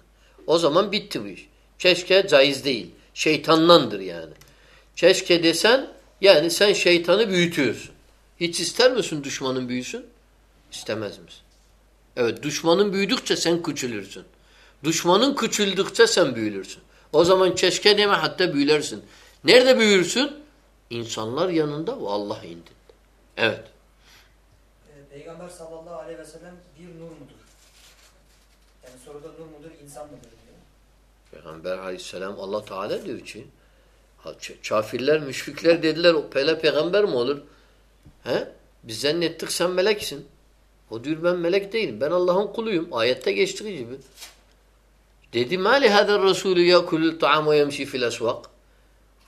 O zaman bitti bu iş. Keşke caiz değil. Şeytandandır yani. Keşke desen yani sen şeytanı büyütüyorsun. Hiç ister misin düşmanın büyüsün? İstemez misin? Evet düşmanın büyüdükçe sen küçülürsün. Düşmanın küçüldükçe sen büyülürsün. O zaman keşke deme hatta büyülersin. Nerede büyürsün? İnsanlar yanında ve Allah indinde. Evet. Peygamber sallallahu aleyhi ve sellem bir nur mudur? Yani soruda nur mudur, insan mıdır diyor. Peygamber aleyhisselam Allah Teala diyor ki kafirler, müşrikler dediler o pele peygamber mi olur? He? Biz zannettik sen meleksin. O diyor ben melek değilim. Ben Allah'ın kuluyum. Ayette geçtiği gibi. Dedi mali hadar Resulü yakulul ta'am ve yemşi fil esvak.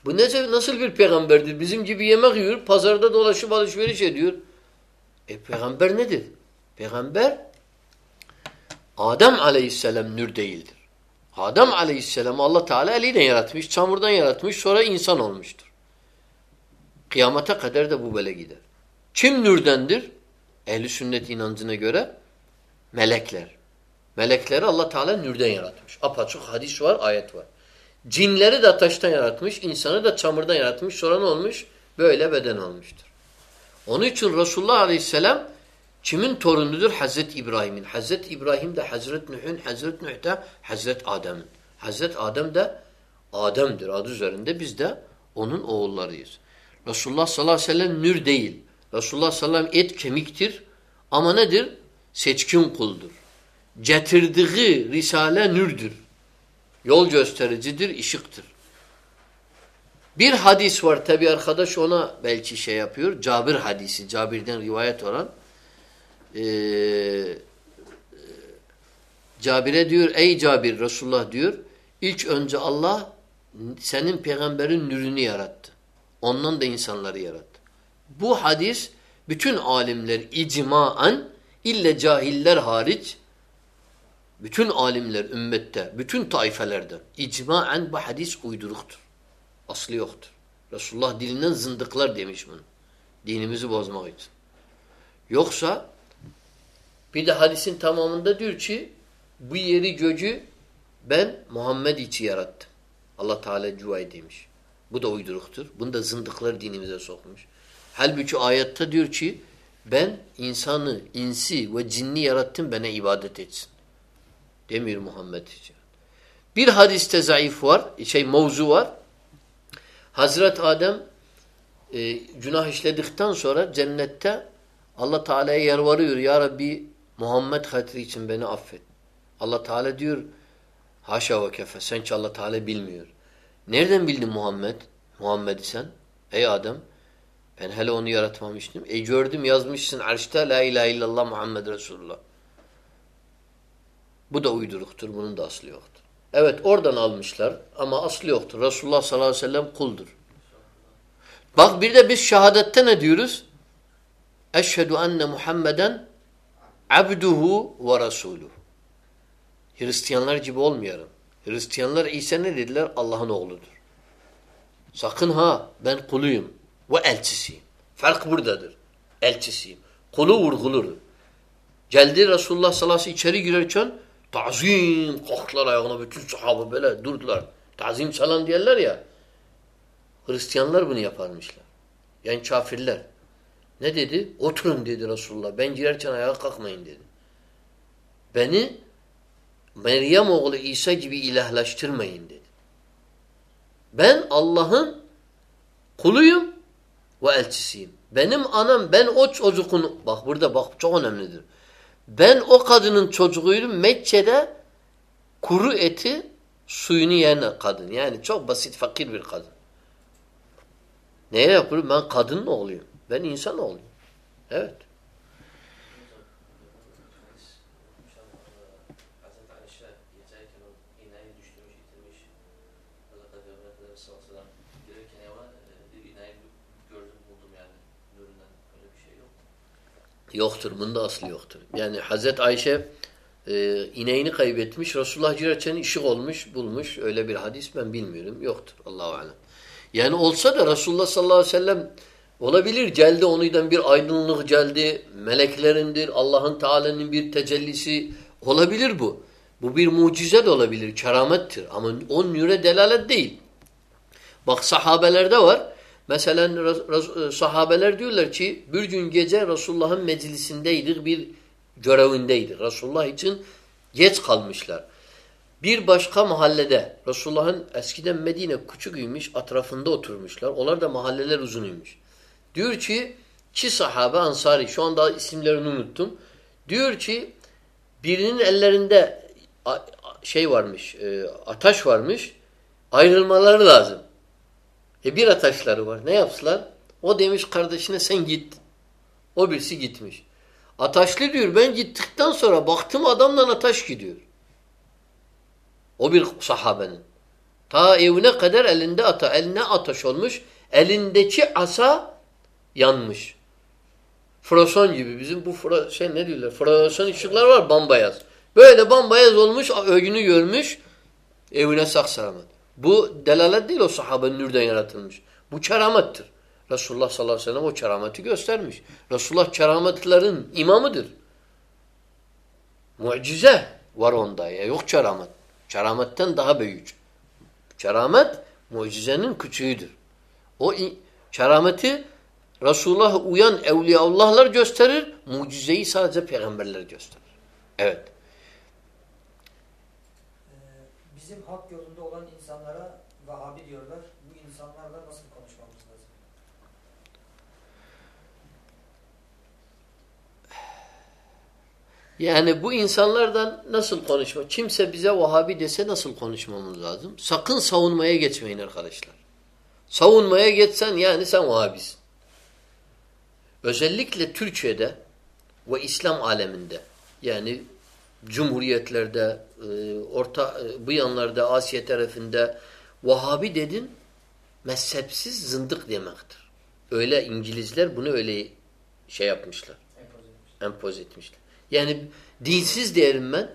Bu ne, nasıl bir peygamberdir? Bizim gibi yemek yiyor, pazarda dolaşıp alışveriş ediyor. E peygamber nedir? Peygamber Adem aleyhisselam nür değildir. Adem aleyhisselam Allah Teala eliyle yaratmış, çamurdan yaratmış, sonra insan olmuştur. Kıyamete kadar da bu böyle gider. Kim nürdendir? Ehli sünnet inancına göre melekler. Melekleri Allah Teala nürden yaratmış. Apaçık hadis var, ayet var. Cinleri de taştan yaratmış, insanı da çamurdan yaratmış. Sonra ne olmuş? Böyle beden olmuştur. Onun için Resulullah Aleyhisselam kimin torunudur? Hazreti İbrahim'in. Hazreti İbrahim de Hazreti Nuh'un, Hazreti Nuh da Hazreti Adem'in. Hazreti Adem de Adem'dir adı üzerinde. Biz de onun oğullarıyız. Resulullah sallallahu aleyhi ve sellem nür değil. Resulullah sallallahu aleyhi ve sellem et kemiktir. Ama nedir? Seçkin kuldur. Getirdiği risale nürdür. Yol göstericidir, ışıktır. Bir hadis var tabi arkadaş ona belki şey yapıyor. Cabir hadisi, Cabir'den rivayet olan. Ee, Cabir'e diyor ey Cabir Resulullah diyor ilk önce Allah senin peygamberin nürünü yarattı. Ondan da insanları yarattı. Bu hadis bütün alimler icmaen ille cahiller hariç bütün alimler ümmette, bütün taifelerde icmaen bu hadis uyduruktur. Aslı yoktur. Resulullah dilinden zındıklar demiş bunu. Dinimizi bozmak için. Yoksa bir de hadisin tamamında diyor ki bu yeri göcü ben Muhammed için yarattım. Allah Teala cuvay demiş. Bu da uyduruktur. Bunu da zındıklar dinimize sokmuş. Halbuki ayette diyor ki ben insanı, insi ve cinni yarattım bana ibadet etsin. Demiyor Muhammed için. Bir hadiste zayıf var, şey mevzu var. Hazret Adem e, günah işledikten sonra cennette Allah Teala'ya yer varıyor. Ya Rabbi Muhammed hatırı için beni affet. Allah Teala diyor haşa ve kefe sen ki Allah Teala bilmiyor. Nereden bildin Muhammed? Muhammed'i sen. Ey Adem ben hele onu yaratmamıştım. E gördüm yazmışsın arşta la ilahe illallah Muhammed Resulullah. Bu da uyduruktur. Bunun da aslı yoktur. Evet oradan almışlar ama aslı yoktur. Resulullah sallallahu aleyhi ve sellem kuldur. Bak bir de biz şehadette ne diyoruz? Eşhedü enne Muhammeden abduhu ve resuluhu. Hristiyanlar gibi olmayalım. Hristiyanlar İsa ne dediler? Allah'ın oğludur. Sakın ha ben kuluyum ve elçisiyim. Fark buradadır. Elçisiyim. Kulu vurgulur. Geldi Resulullah sallallahu aleyhi ve sellem içeri girerken tazim kalktılar ayağına bütün sahabı böyle durdular. Tazim çalan diyorlar ya. Hristiyanlar bunu yaparmışlar. Yani kafirler. Ne dedi? Oturun dedi Resulullah. Ben girerken ayağa kalkmayın dedi. Beni Meryem oğlu İsa gibi ilahlaştırmayın dedi. Ben Allah'ın kuluyum ve elçisiyim. Benim anam ben o çocukun bak burada bak çok önemlidir. Ben o kadının çocuğuydum Mekke'de kuru eti suyunu yiyen kadın. Yani çok basit fakir bir kadın. Neye yapıyorum? Ben kadının oğluyum. Ben insan oğluyum. Evet. Hazreti Ayşe geçerken o iğneyi düşürmüş, itirmiş. Hazreti Peygamber sallallahu aleyhi ve sellem gelirken eve e, bir iğneyi gördüm, buldum yani. Nurundan öyle bir şey yok. Yoktur. Bunda aslı yoktur. Yani Hazreti Ayşe e, ineğini kaybetmiş. Resulullah girerken ışık olmuş, bulmuş. Öyle bir hadis ben bilmiyorum. Yoktur. Allahu alem. Yani olsa da Resulullah sallallahu aleyhi ve sellem olabilir. Geldi onuydan bir aydınlık geldi. Meleklerindir. Allah'ın Teala'nın bir tecellisi olabilir bu. Bu bir mucize de olabilir. Keramettir. Ama o nüre delalet değil. Bak sahabelerde var. Mesela sahabeler diyorlar ki bir gün gece Resulullah'ın meclisindeydik, bir görevindeydik. Resulullah için geç kalmışlar. Bir başka mahallede Resulullah'ın eskiden Medine küçüküymüş, etrafında oturmuşlar. Onlar da mahalleler uzunuymuş. Diyor ki ki sahabe ansari şu anda isimlerini unuttum. Diyor ki birinin ellerinde şey varmış, e, ataş varmış. Ayrılmaları lazım. E bir ataşları var. Ne yapsılar? O demiş kardeşine sen git. O birisi gitmiş. Ataşlı diyor ben gittikten sonra baktım adamdan ataş gidiyor. O bir sahabenin. Ta evine kadar elinde ata, eline ateş olmuş. Elindeki asa yanmış. Floresan gibi. Bizim bu fro şey ne diyorlar? Floresan ışıklar var bambayaz. Böyle bambayaz olmuş, ögünü görmüş. Evine sak selamet. Bu delalet değil o sahabenin nürden yaratılmış. Bu keramettir. Resulullah sallallahu aleyhi ve sellem o kerameti göstermiş. Resulullah kerametlerin imamıdır. Mucize var onda ya. Yok keramet. Kerametten daha büyük. Keramet mucizenin küçüğüdür. O kerameti Resulullah'a uyan evliyaullahlar gösterir. Mucizeyi sadece peygamberler gösterir. Evet. Ee, bizim hak yolunda olan insanlara Vahabi diyorlar. Bu insanlarla nasıl konuşmamız lazım? Yani bu insanlardan nasıl konuşma? Kimse bize Vahabi dese nasıl konuşmamız lazım? Sakın savunmaya geçmeyin arkadaşlar. Savunmaya geçsen yani sen Vahabisin. Özellikle Türkiye'de ve İslam aleminde yani cumhuriyetlerde, e, orta e, bu yanlarda Asya tarafında Vahabi dedin mezhepsiz zındık demektir. Öyle İngilizler bunu öyle şey yapmışlar. Empoz etmişler. Yani dinsiz derim ben.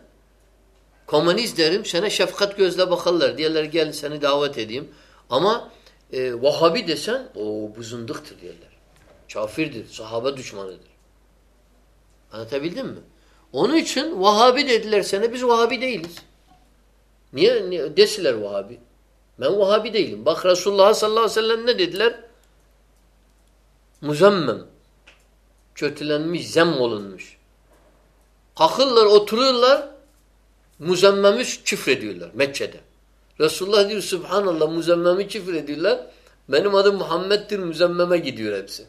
Komünist derim. Sana şefkat gözle bakarlar. Diyorlar gel seni davet edeyim. Ama e, Vahabi desen o bu zındıktır diyorlar. Kafirdir. Sahaba düşmanıdır. Anlatabildim mi? Onun için Vahabi dediler sana. Biz Vahabi değiliz. Niye? niye? Desiler Vahabi. Ben Vahabi değilim. Bak Resulullah sallallahu aleyhi ve sellem ne dediler? Muzammem. Kötülenmiş, zem olunmuş. Kalkırlar, oturuyorlar. Muzammemi küfrediyorlar Mekke'de. Resulullah diyor Subhanallah muzammemi küfrediyorlar. Benim adım Muhammed'dir muzammeme gidiyor hepsi.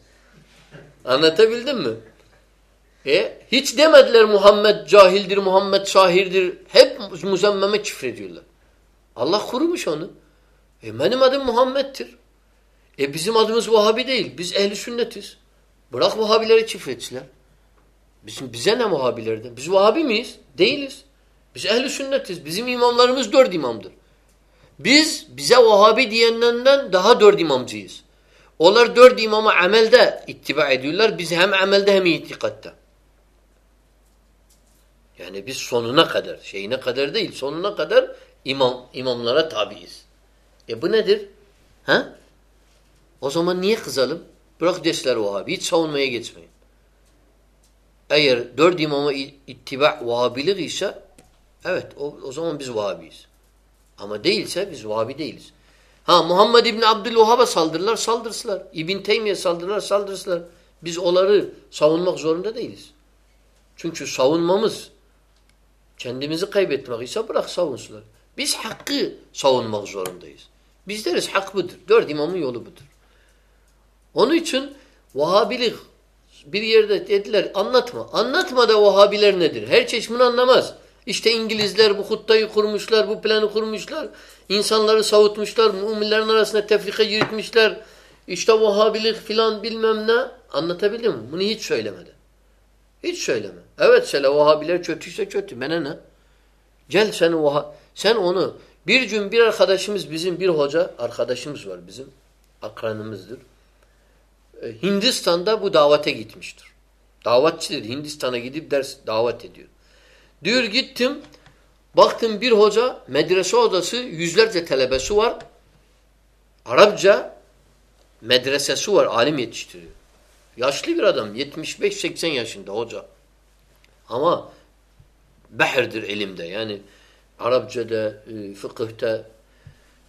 Anlatabildim mi? E, hiç demediler Muhammed cahildir, Muhammed şahirdir. Hep muzammeme küfrediyorlar. Allah kurumuş onu. E benim adım Muhammed'tir. E bizim adımız Vahabi değil. Biz ehli sünnetiz. Bırak Vahabileri küfretsinler. Bizim, bize ne Vahabilerden? Biz Vahabi miyiz? Değiliz. Biz ehli sünnetiz. Bizim imamlarımız dört imamdır. Biz bize Vahabi diyenlerinden daha dört imamcıyız. Onlar dört imama amelde ittiba ediyorlar. Biz hem amelde hem itikatta. Yani biz sonuna kadar, şeyine kadar değil, sonuna kadar imam imamlara tabiiz. E bu nedir? Ha? O zaman niye kızalım? Bırak dersler Vahabi. Hiç savunmaya geçmeyin. Eğer dört imama ittiba Vahabilik ise evet o, o zaman biz Vahabiyiz. Ama değilse biz Vahabi değiliz. Ha Muhammed İbni Abdülvahhab'a saldırırlar, saldırsınlar. İbn Teymiye saldırırlar, saldırsınlar. Biz onları savunmak zorunda değiliz. Çünkü savunmamız kendimizi kaybetmek ise bırak savunsunlar. Biz hakkı savunmak zorundayız. Biz deriz hak budur. Dört imamın yolu budur. Onun için Vahabilik bir yerde dediler anlatma. Anlatma da Vahabiler nedir? Her çeşmini anlamaz. İşte İngilizler bu huttayı kurmuşlar, bu planı kurmuşlar. İnsanları savutmuşlar, müminlerin arasında tefrika yürütmüşler. İşte Vahabilik filan bilmem ne. Anlatabildim mi? Bunu hiç söylemedi. Hiç söyleme. Evet söyle Vahabiler kötüyse kötü. Bana ne? Gel sen Vahab sen onu bir gün bir arkadaşımız bizim bir hoca arkadaşımız var bizim. Akranımızdır. Hindistan'da bu davete gitmiştir. Davetçidir. Hindistan'a gidip ders davet ediyor. Diyor gittim baktım bir hoca medrese odası yüzlerce talebesi var. Arapça medresesi var. Alim yetiştiriyor. Yaşlı bir adam. 75-80 yaşında hoca. Ama behirdir elimde. Yani Arapçada, e, fıkıhta.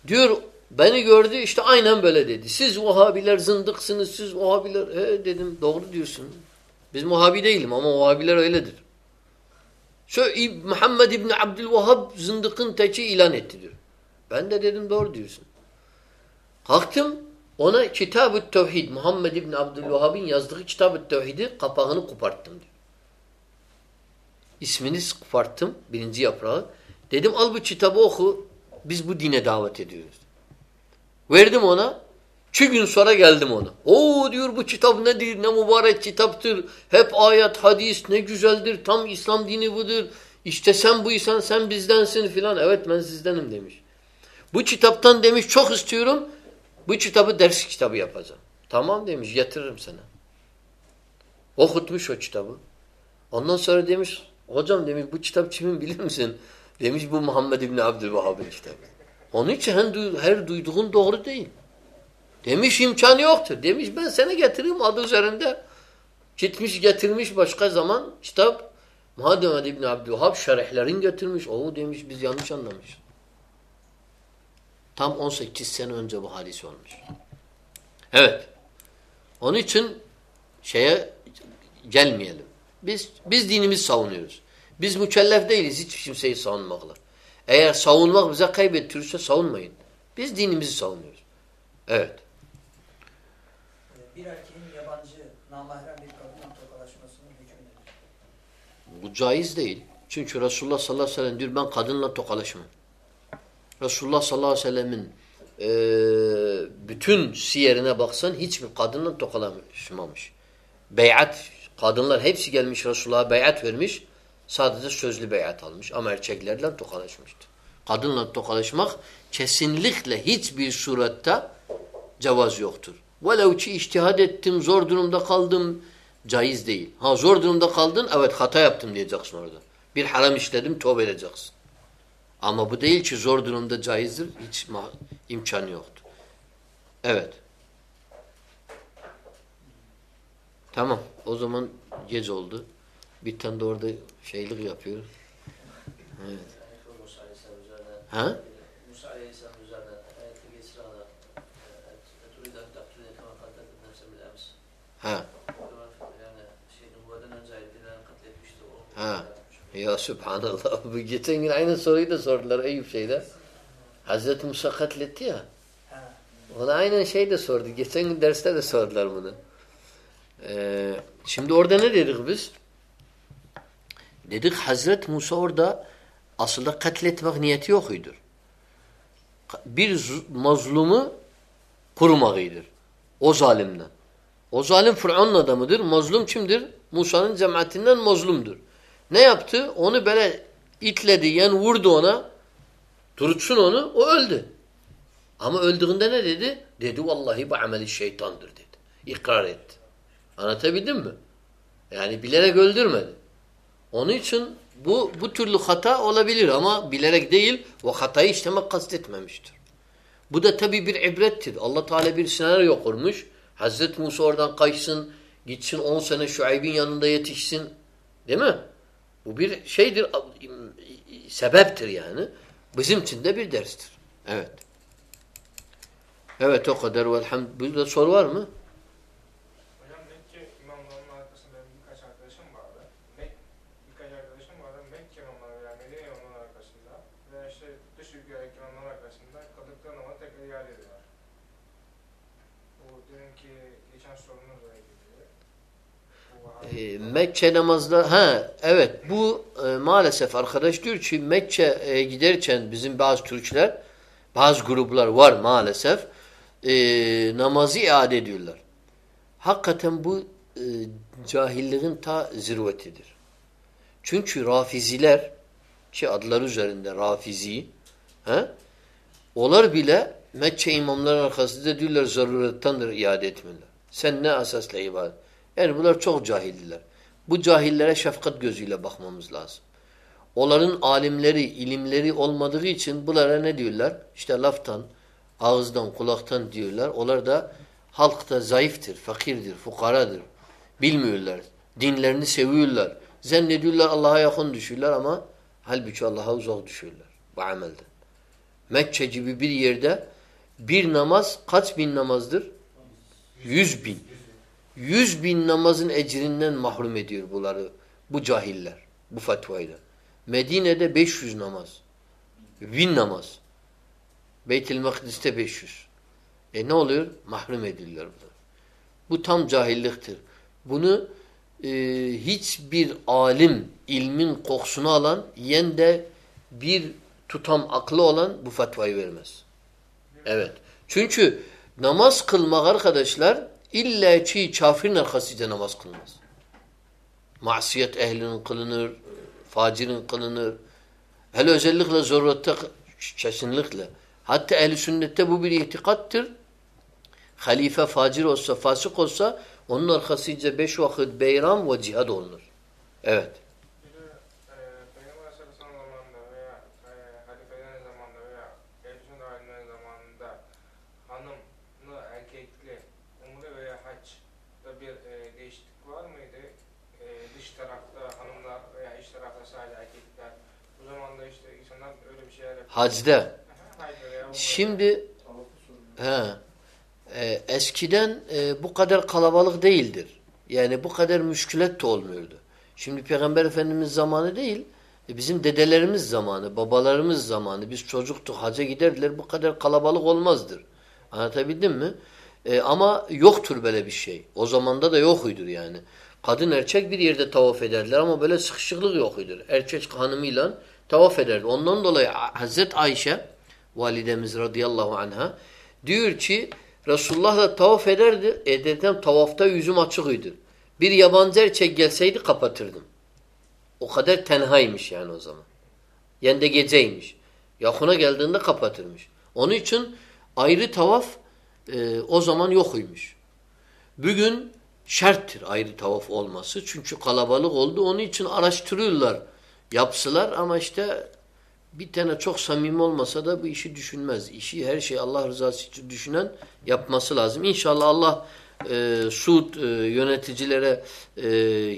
Diyor beni gördü işte aynen böyle dedi. Siz Vahabiler zındıksınız. Siz Vahabiler. E dedim doğru diyorsun. Biz Vahabi değilim ama Vahabiler öyledir. Şu Muhammed İbni Abdülvahhab zındıkın teki ilan etti diyor. Ben de dedim doğru diyorsun. Kalktım ona Kitab-ı Tevhid Muhammed İbni Abdülvahhab'ın yazdığı Kitab-ı Tevhid'i kapağını koparttım diyor. İsmini koparttım birinci yaprağı. Dedim al bu kitabı oku biz bu dine davet ediyoruz. Verdim ona. İki gün sonra geldim ona. O diyor bu kitap nedir? Ne mübarek kitaptır. Hep ayet, hadis ne güzeldir. Tam İslam dini budur. İşte sen buysan sen bizdensin filan. Evet ben sizdenim demiş. Bu kitaptan demiş çok istiyorum. Bu kitabı ders kitabı yapacağım. Tamam demiş getiririm sana. Okutmuş o kitabı. Ondan sonra demiş hocam demiş bu kitap kimin bilir misin? Demiş bu Muhammed İbni Abdülvahhab'ın kitabı. Onun için her duyduğun doğru değil. Demiş imkanı yoktur. Demiş ben seni getireyim adı üzerinde. Gitmiş getirmiş başka zaman kitap Muhammed İbni Abdülvahhab şerihlerin getirmiş. O demiş biz yanlış anlamış. Tam 18 sene önce bu hadis olmuş. Evet. Onun için şeye gelmeyelim. Biz biz dinimizi savunuyoruz. Biz mükellef değiliz hiç kimseyi savunmakla. Eğer savunmak bize kaybettirirse savunmayın. Biz dinimizi savunuyoruz. Evet. Bir erkeğin yabancı, namahrem bir kadınla tokalaşmasının hükmü nedir? Bu caiz değil. Çünkü Resulullah sallallahu aleyhi ve sellem diyor ben kadınla tokalaşmam. Resulullah sallallahu aleyhi ve sellemin e, bütün siyerine baksan hiçbir kadınla tokalaşmamış. Beyat, kadınlar hepsi gelmiş Resulullah'a beyat vermiş. Sadece sözlü beyat almış ama erkeklerle tokalaşmıştı. Kadınla tokalaşmak kesinlikle hiçbir surette cevaz yoktur. Velev ki iştihad ettim, zor durumda kaldım, caiz değil. Ha zor durumda kaldın, evet hata yaptım diyeceksin orada. Bir haram işledim, tövbe edeceksin. Ama bu değil ki zor durumda caizdir, hiç imkanı yoktur. Evet. Tamam, o zaman gece oldu. Bir tane de orada şeylik yapıyor. Evet. Ha? Ha. Ha. Ya Subhanallah. Bu geçen gün aynı soruyu da sordular Eyüp şeyde. Hazreti Musa katletti ya. Ona aynen şey de sordu. Geçen gün derste de sordular bunu. Ee, şimdi orada ne dedik biz? Dedik Hazreti Musa orada aslında katletmek niyeti yokuydur. Bir mazlumu kurmakıdır. O zalimden. O zalim Fır'an'ın adamıdır. Mazlum kimdir? Musa'nın cemaatinden mazlumdur. Ne yaptı? Onu böyle itledi, yani vurdu ona. Turutsun onu, o öldü. Ama öldüğünde ne dedi? Dedi vallahi bu ameli şeytandır dedi. İkrar etti. Anlatabildim mi? Yani bilerek öldürmedi. Onun için bu bu türlü hata olabilir ama bilerek değil o hatayı işlemek kastetmemiştir. Bu da tabi bir ibrettir. Allah Teala bir senaryo kurmuş. Hazreti Musa oradan kaçsın, gitsin 10 sene Şuayb'in yanında yetişsin. Değil mi? Bu bir şeydir, sebeptir yani. Bizim için de bir derstir. Evet. Evet o kadar. Velhamd. Burada soru var mı? Hocam Mekke imamlarının arkasında birkaç arkadaşım vardı. Mek birkaç arkadaşım vardı. Mekke imamları veya Medine imamlarının arkasında ve işte dış imamların arkasında kaldıkları namazı tekrar iade ediyorlar. Bu deminki geçen sorunuzla ilgili. Bu E, Mekke namazda ha evet bu e, maalesef arkadaş diyor ki Mekke'ye giderken bizim bazı Türkler bazı gruplar var maalesef e, namazı iade ediyorlar. Hakikaten bu e, cahilliğin ta zirvetidir. Çünkü rafiziler ki adları üzerinde rafizi he, onlar bile Mekke imamların arkasında diyorlar zarurettandır iade etmiyorlar. Sen ne asasla ibadet? Yani bunlar çok cahildiler. Bu cahillere şefkat gözüyle bakmamız lazım. Onların alimleri, ilimleri olmadığı için bunlara ne diyorlar? İşte laftan, ağızdan, kulaktan diyorlar. Onlar da halkta zayıftır, fakirdir, fukaradır. Bilmiyorlar. Dinlerini seviyorlar. Zannediyorlar Allah'a yakın düşüyorlar ama halbuki Allah'a uzak düşüyorlar bu amelden. Mekke gibi bir yerde bir namaz kaç bin namazdır? Yüz bin. Yüz bin namazın ecrinden mahrum ediyor bunları, bu cahiller, bu fetvayla. Medine'de 500 namaz. Bin namaz. Beyt-i Makdis'te 500. E ne oluyor? Mahrum ediliyor bunlar. Bu tam cahilliktir. Bunu e, hiçbir alim ilmin kokusunu alan, yen de bir tutam aklı olan bu fetvayı vermez. Evet. Çünkü namaz kılmak arkadaşlar illa ki kafirin arkasıyla namaz kılmaz. Masiyet ehlinin kılınır, facirin kılınır. Hele özellikle zorurette kesinlikle. Hatta ehl sünnette bu bir itikattır. Halife facir olsa, fasık olsa onun arkasıyla beş vakit beyram ve cihad olunur. Evet. Bir de e, Peygamber Aleyhisselam zamanında veya e, halifelerin zamanında veya Ehl-i alimlerin zamanında hanımlı erkekli umre veya haçta bir e, değişiklik var mıydı? E, dış tarafta hanımlar veya iç tarafta sadece erkekler. Bu zamanda işte insanlar öyle bir şeyler yapıyor. Hacda. Şimdi he, e, eskiden e, bu kadar kalabalık değildir. Yani bu kadar müşkület de olmuyordu. Şimdi Peygamber Efendimiz zamanı değil, e, bizim dedelerimiz zamanı, babalarımız zamanı. Biz çocuktuk, haca giderdiler. Bu kadar kalabalık olmazdır. Anlatabildim mi? E, ama yoktur böyle bir şey. O zamanda da yokuydur yani. Kadın erkek bir yerde tavaf ederler ama böyle sıkışıklık yokuydur. Erkek hanımıyla tavaf ederdi. Ondan dolayı Hazreti Ayşe validemiz radıyallahu anha diyor ki Resulullah da tavaf ederdi. Ederken tavafta yüzüm açıkıydı. Bir yabancı erkek gelseydi kapatırdım. O kadar tenhaymış yani o zaman. Yani geceymiş. Yakına geldiğinde kapatırmış. Onun için ayrı tavaf e, o zaman yokuymuş. Bugün şarttır ayrı tavaf olması. Çünkü kalabalık oldu. Onun için araştırıyorlar. Yapsılar ama işte bir tane çok samimi olmasa da bu işi düşünmez. İşi her şey Allah rızası için düşünen yapması lazım. İnşallah Allah e, Suud e, yöneticilere e,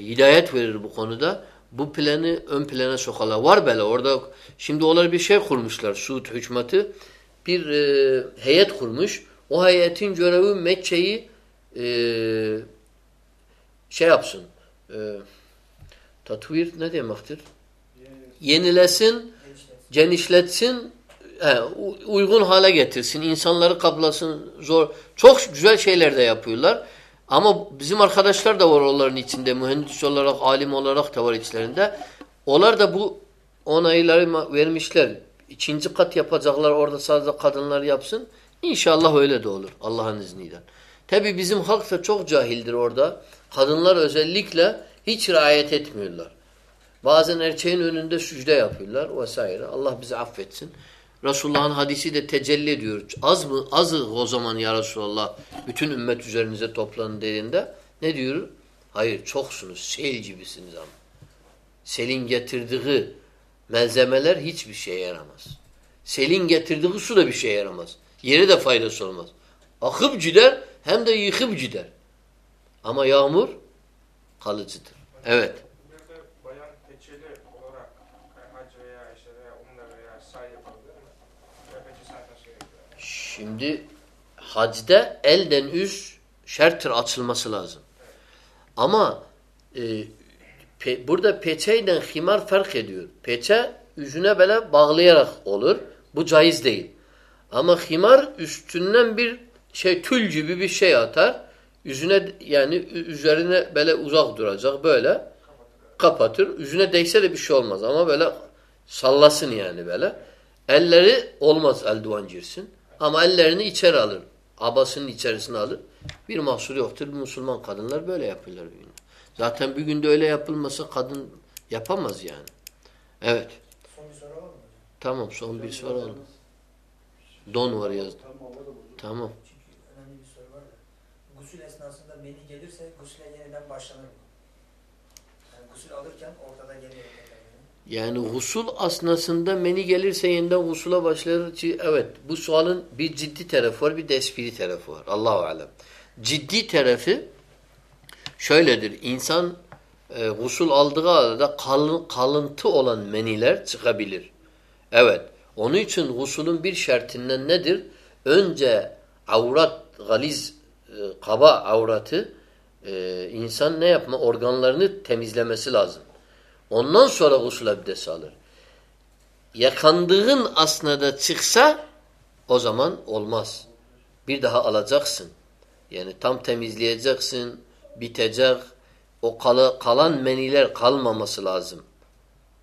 hidayet verir bu konuda. Bu planı ön plana sokarlar. Var böyle orada şimdi onlar bir şey kurmuşlar Suud hükümeti. Bir e, heyet kurmuş. O heyetin görevi Mekke'yi e, şey yapsın. E, tatvir ne demektir? Yenilesin, genişletsin, he, uygun hale getirsin, insanları kaplasın, zor. Çok güzel şeyler de yapıyorlar. Ama bizim arkadaşlar da var onların içinde, mühendis olarak, alim olarak da var içlerinde. Onlar da bu onayları vermişler. İkinci kat yapacaklar, orada sadece kadınlar yapsın. İnşallah öyle de olur Allah'ın izniyle. Tabi bizim halk da çok cahildir orada. Kadınlar özellikle hiç riayet etmiyorlar. Bazen erkeğin önünde sücde yapıyorlar vesaire. Allah bizi affetsin. Resulullah'ın hadisi de tecelli ediyor. Az mı? Azı o zaman ya Resulallah. Bütün ümmet üzerinize toplanın dediğinde ne diyor? Hayır çoksunuz. Sel gibisiniz ama. Selin getirdiği malzemeler hiçbir şeye yaramaz. Selin getirdiği su da bir şeye yaramaz. Yere de faydası olmaz. Akıp gider hem de yıkıp gider. Ama yağmur kalıcıdır. Evet. Bir de bayan peçeli olarak e, hac veya işte veya umre veya say yapabilir mi? Ve peçe sayfası gerekiyor. Şimdi hacda elden üst şerttir açılması lazım. Ama e, pe, burada peçeyle himar fark ediyor. Peçe yüzüne böyle bağlayarak olur. Bu caiz değil. Ama himar üstünden bir şey tül gibi bir şey atar. Yüzüne yani üzerine böyle uzak duracak böyle kapatır. Yüzüne değse de bir şey olmaz ama böyle sallasın yani böyle. Elleri olmaz eldivan girsin. Ama ellerini içeri alır. Abasının içerisine alır. Bir mahsur yoktur. Müslüman kadınlar böyle yapıyorlar bir gün. Zaten bir günde öyle yapılmasa kadın yapamaz yani. Evet. Son bir soru var mı hocam? Tamam son bir soru oldu. Don var yazdı. Tamam. Tamam. Çünkü önemli bir soru var da. Gusül esnasında meni gelirse gusüle yeniden başlanır mı? Yani gusül alırken ortada geliyor. Yani husul asnasında meni gelirse yeniden husula başlar evet bu sualın bir ciddi tarafı var bir de espri tarafı var. Allahu alem. Ciddi tarafı şöyledir. İnsan e, husul aldığı arada kalın, kalıntı olan meniler çıkabilir. Evet. Onun için husulun bir şartından nedir? Önce avrat, galiz, e, kaba avratı e, insan ne yapma? Organlarını temizlemesi lazım. Ondan sonra gusül abdesti alır. Yakandığın asnada çıksa o zaman olmaz. Bir daha alacaksın. Yani tam temizleyeceksin, bitecek. O kala, kalan meniler kalmaması lazım.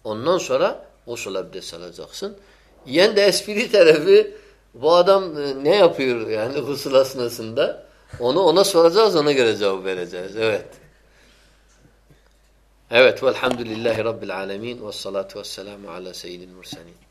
Ondan sonra gusül abdesti alacaksın. Yen de espri tarafı Bu adam e, ne yapıyor yani gusül esnasında? Onu ona soracağız, ona göre cevap vereceğiz. Evet. Evet. Velhamdülillahi Rabbil alemin. Ve salatu ve selamu ala seyyidil mursalin.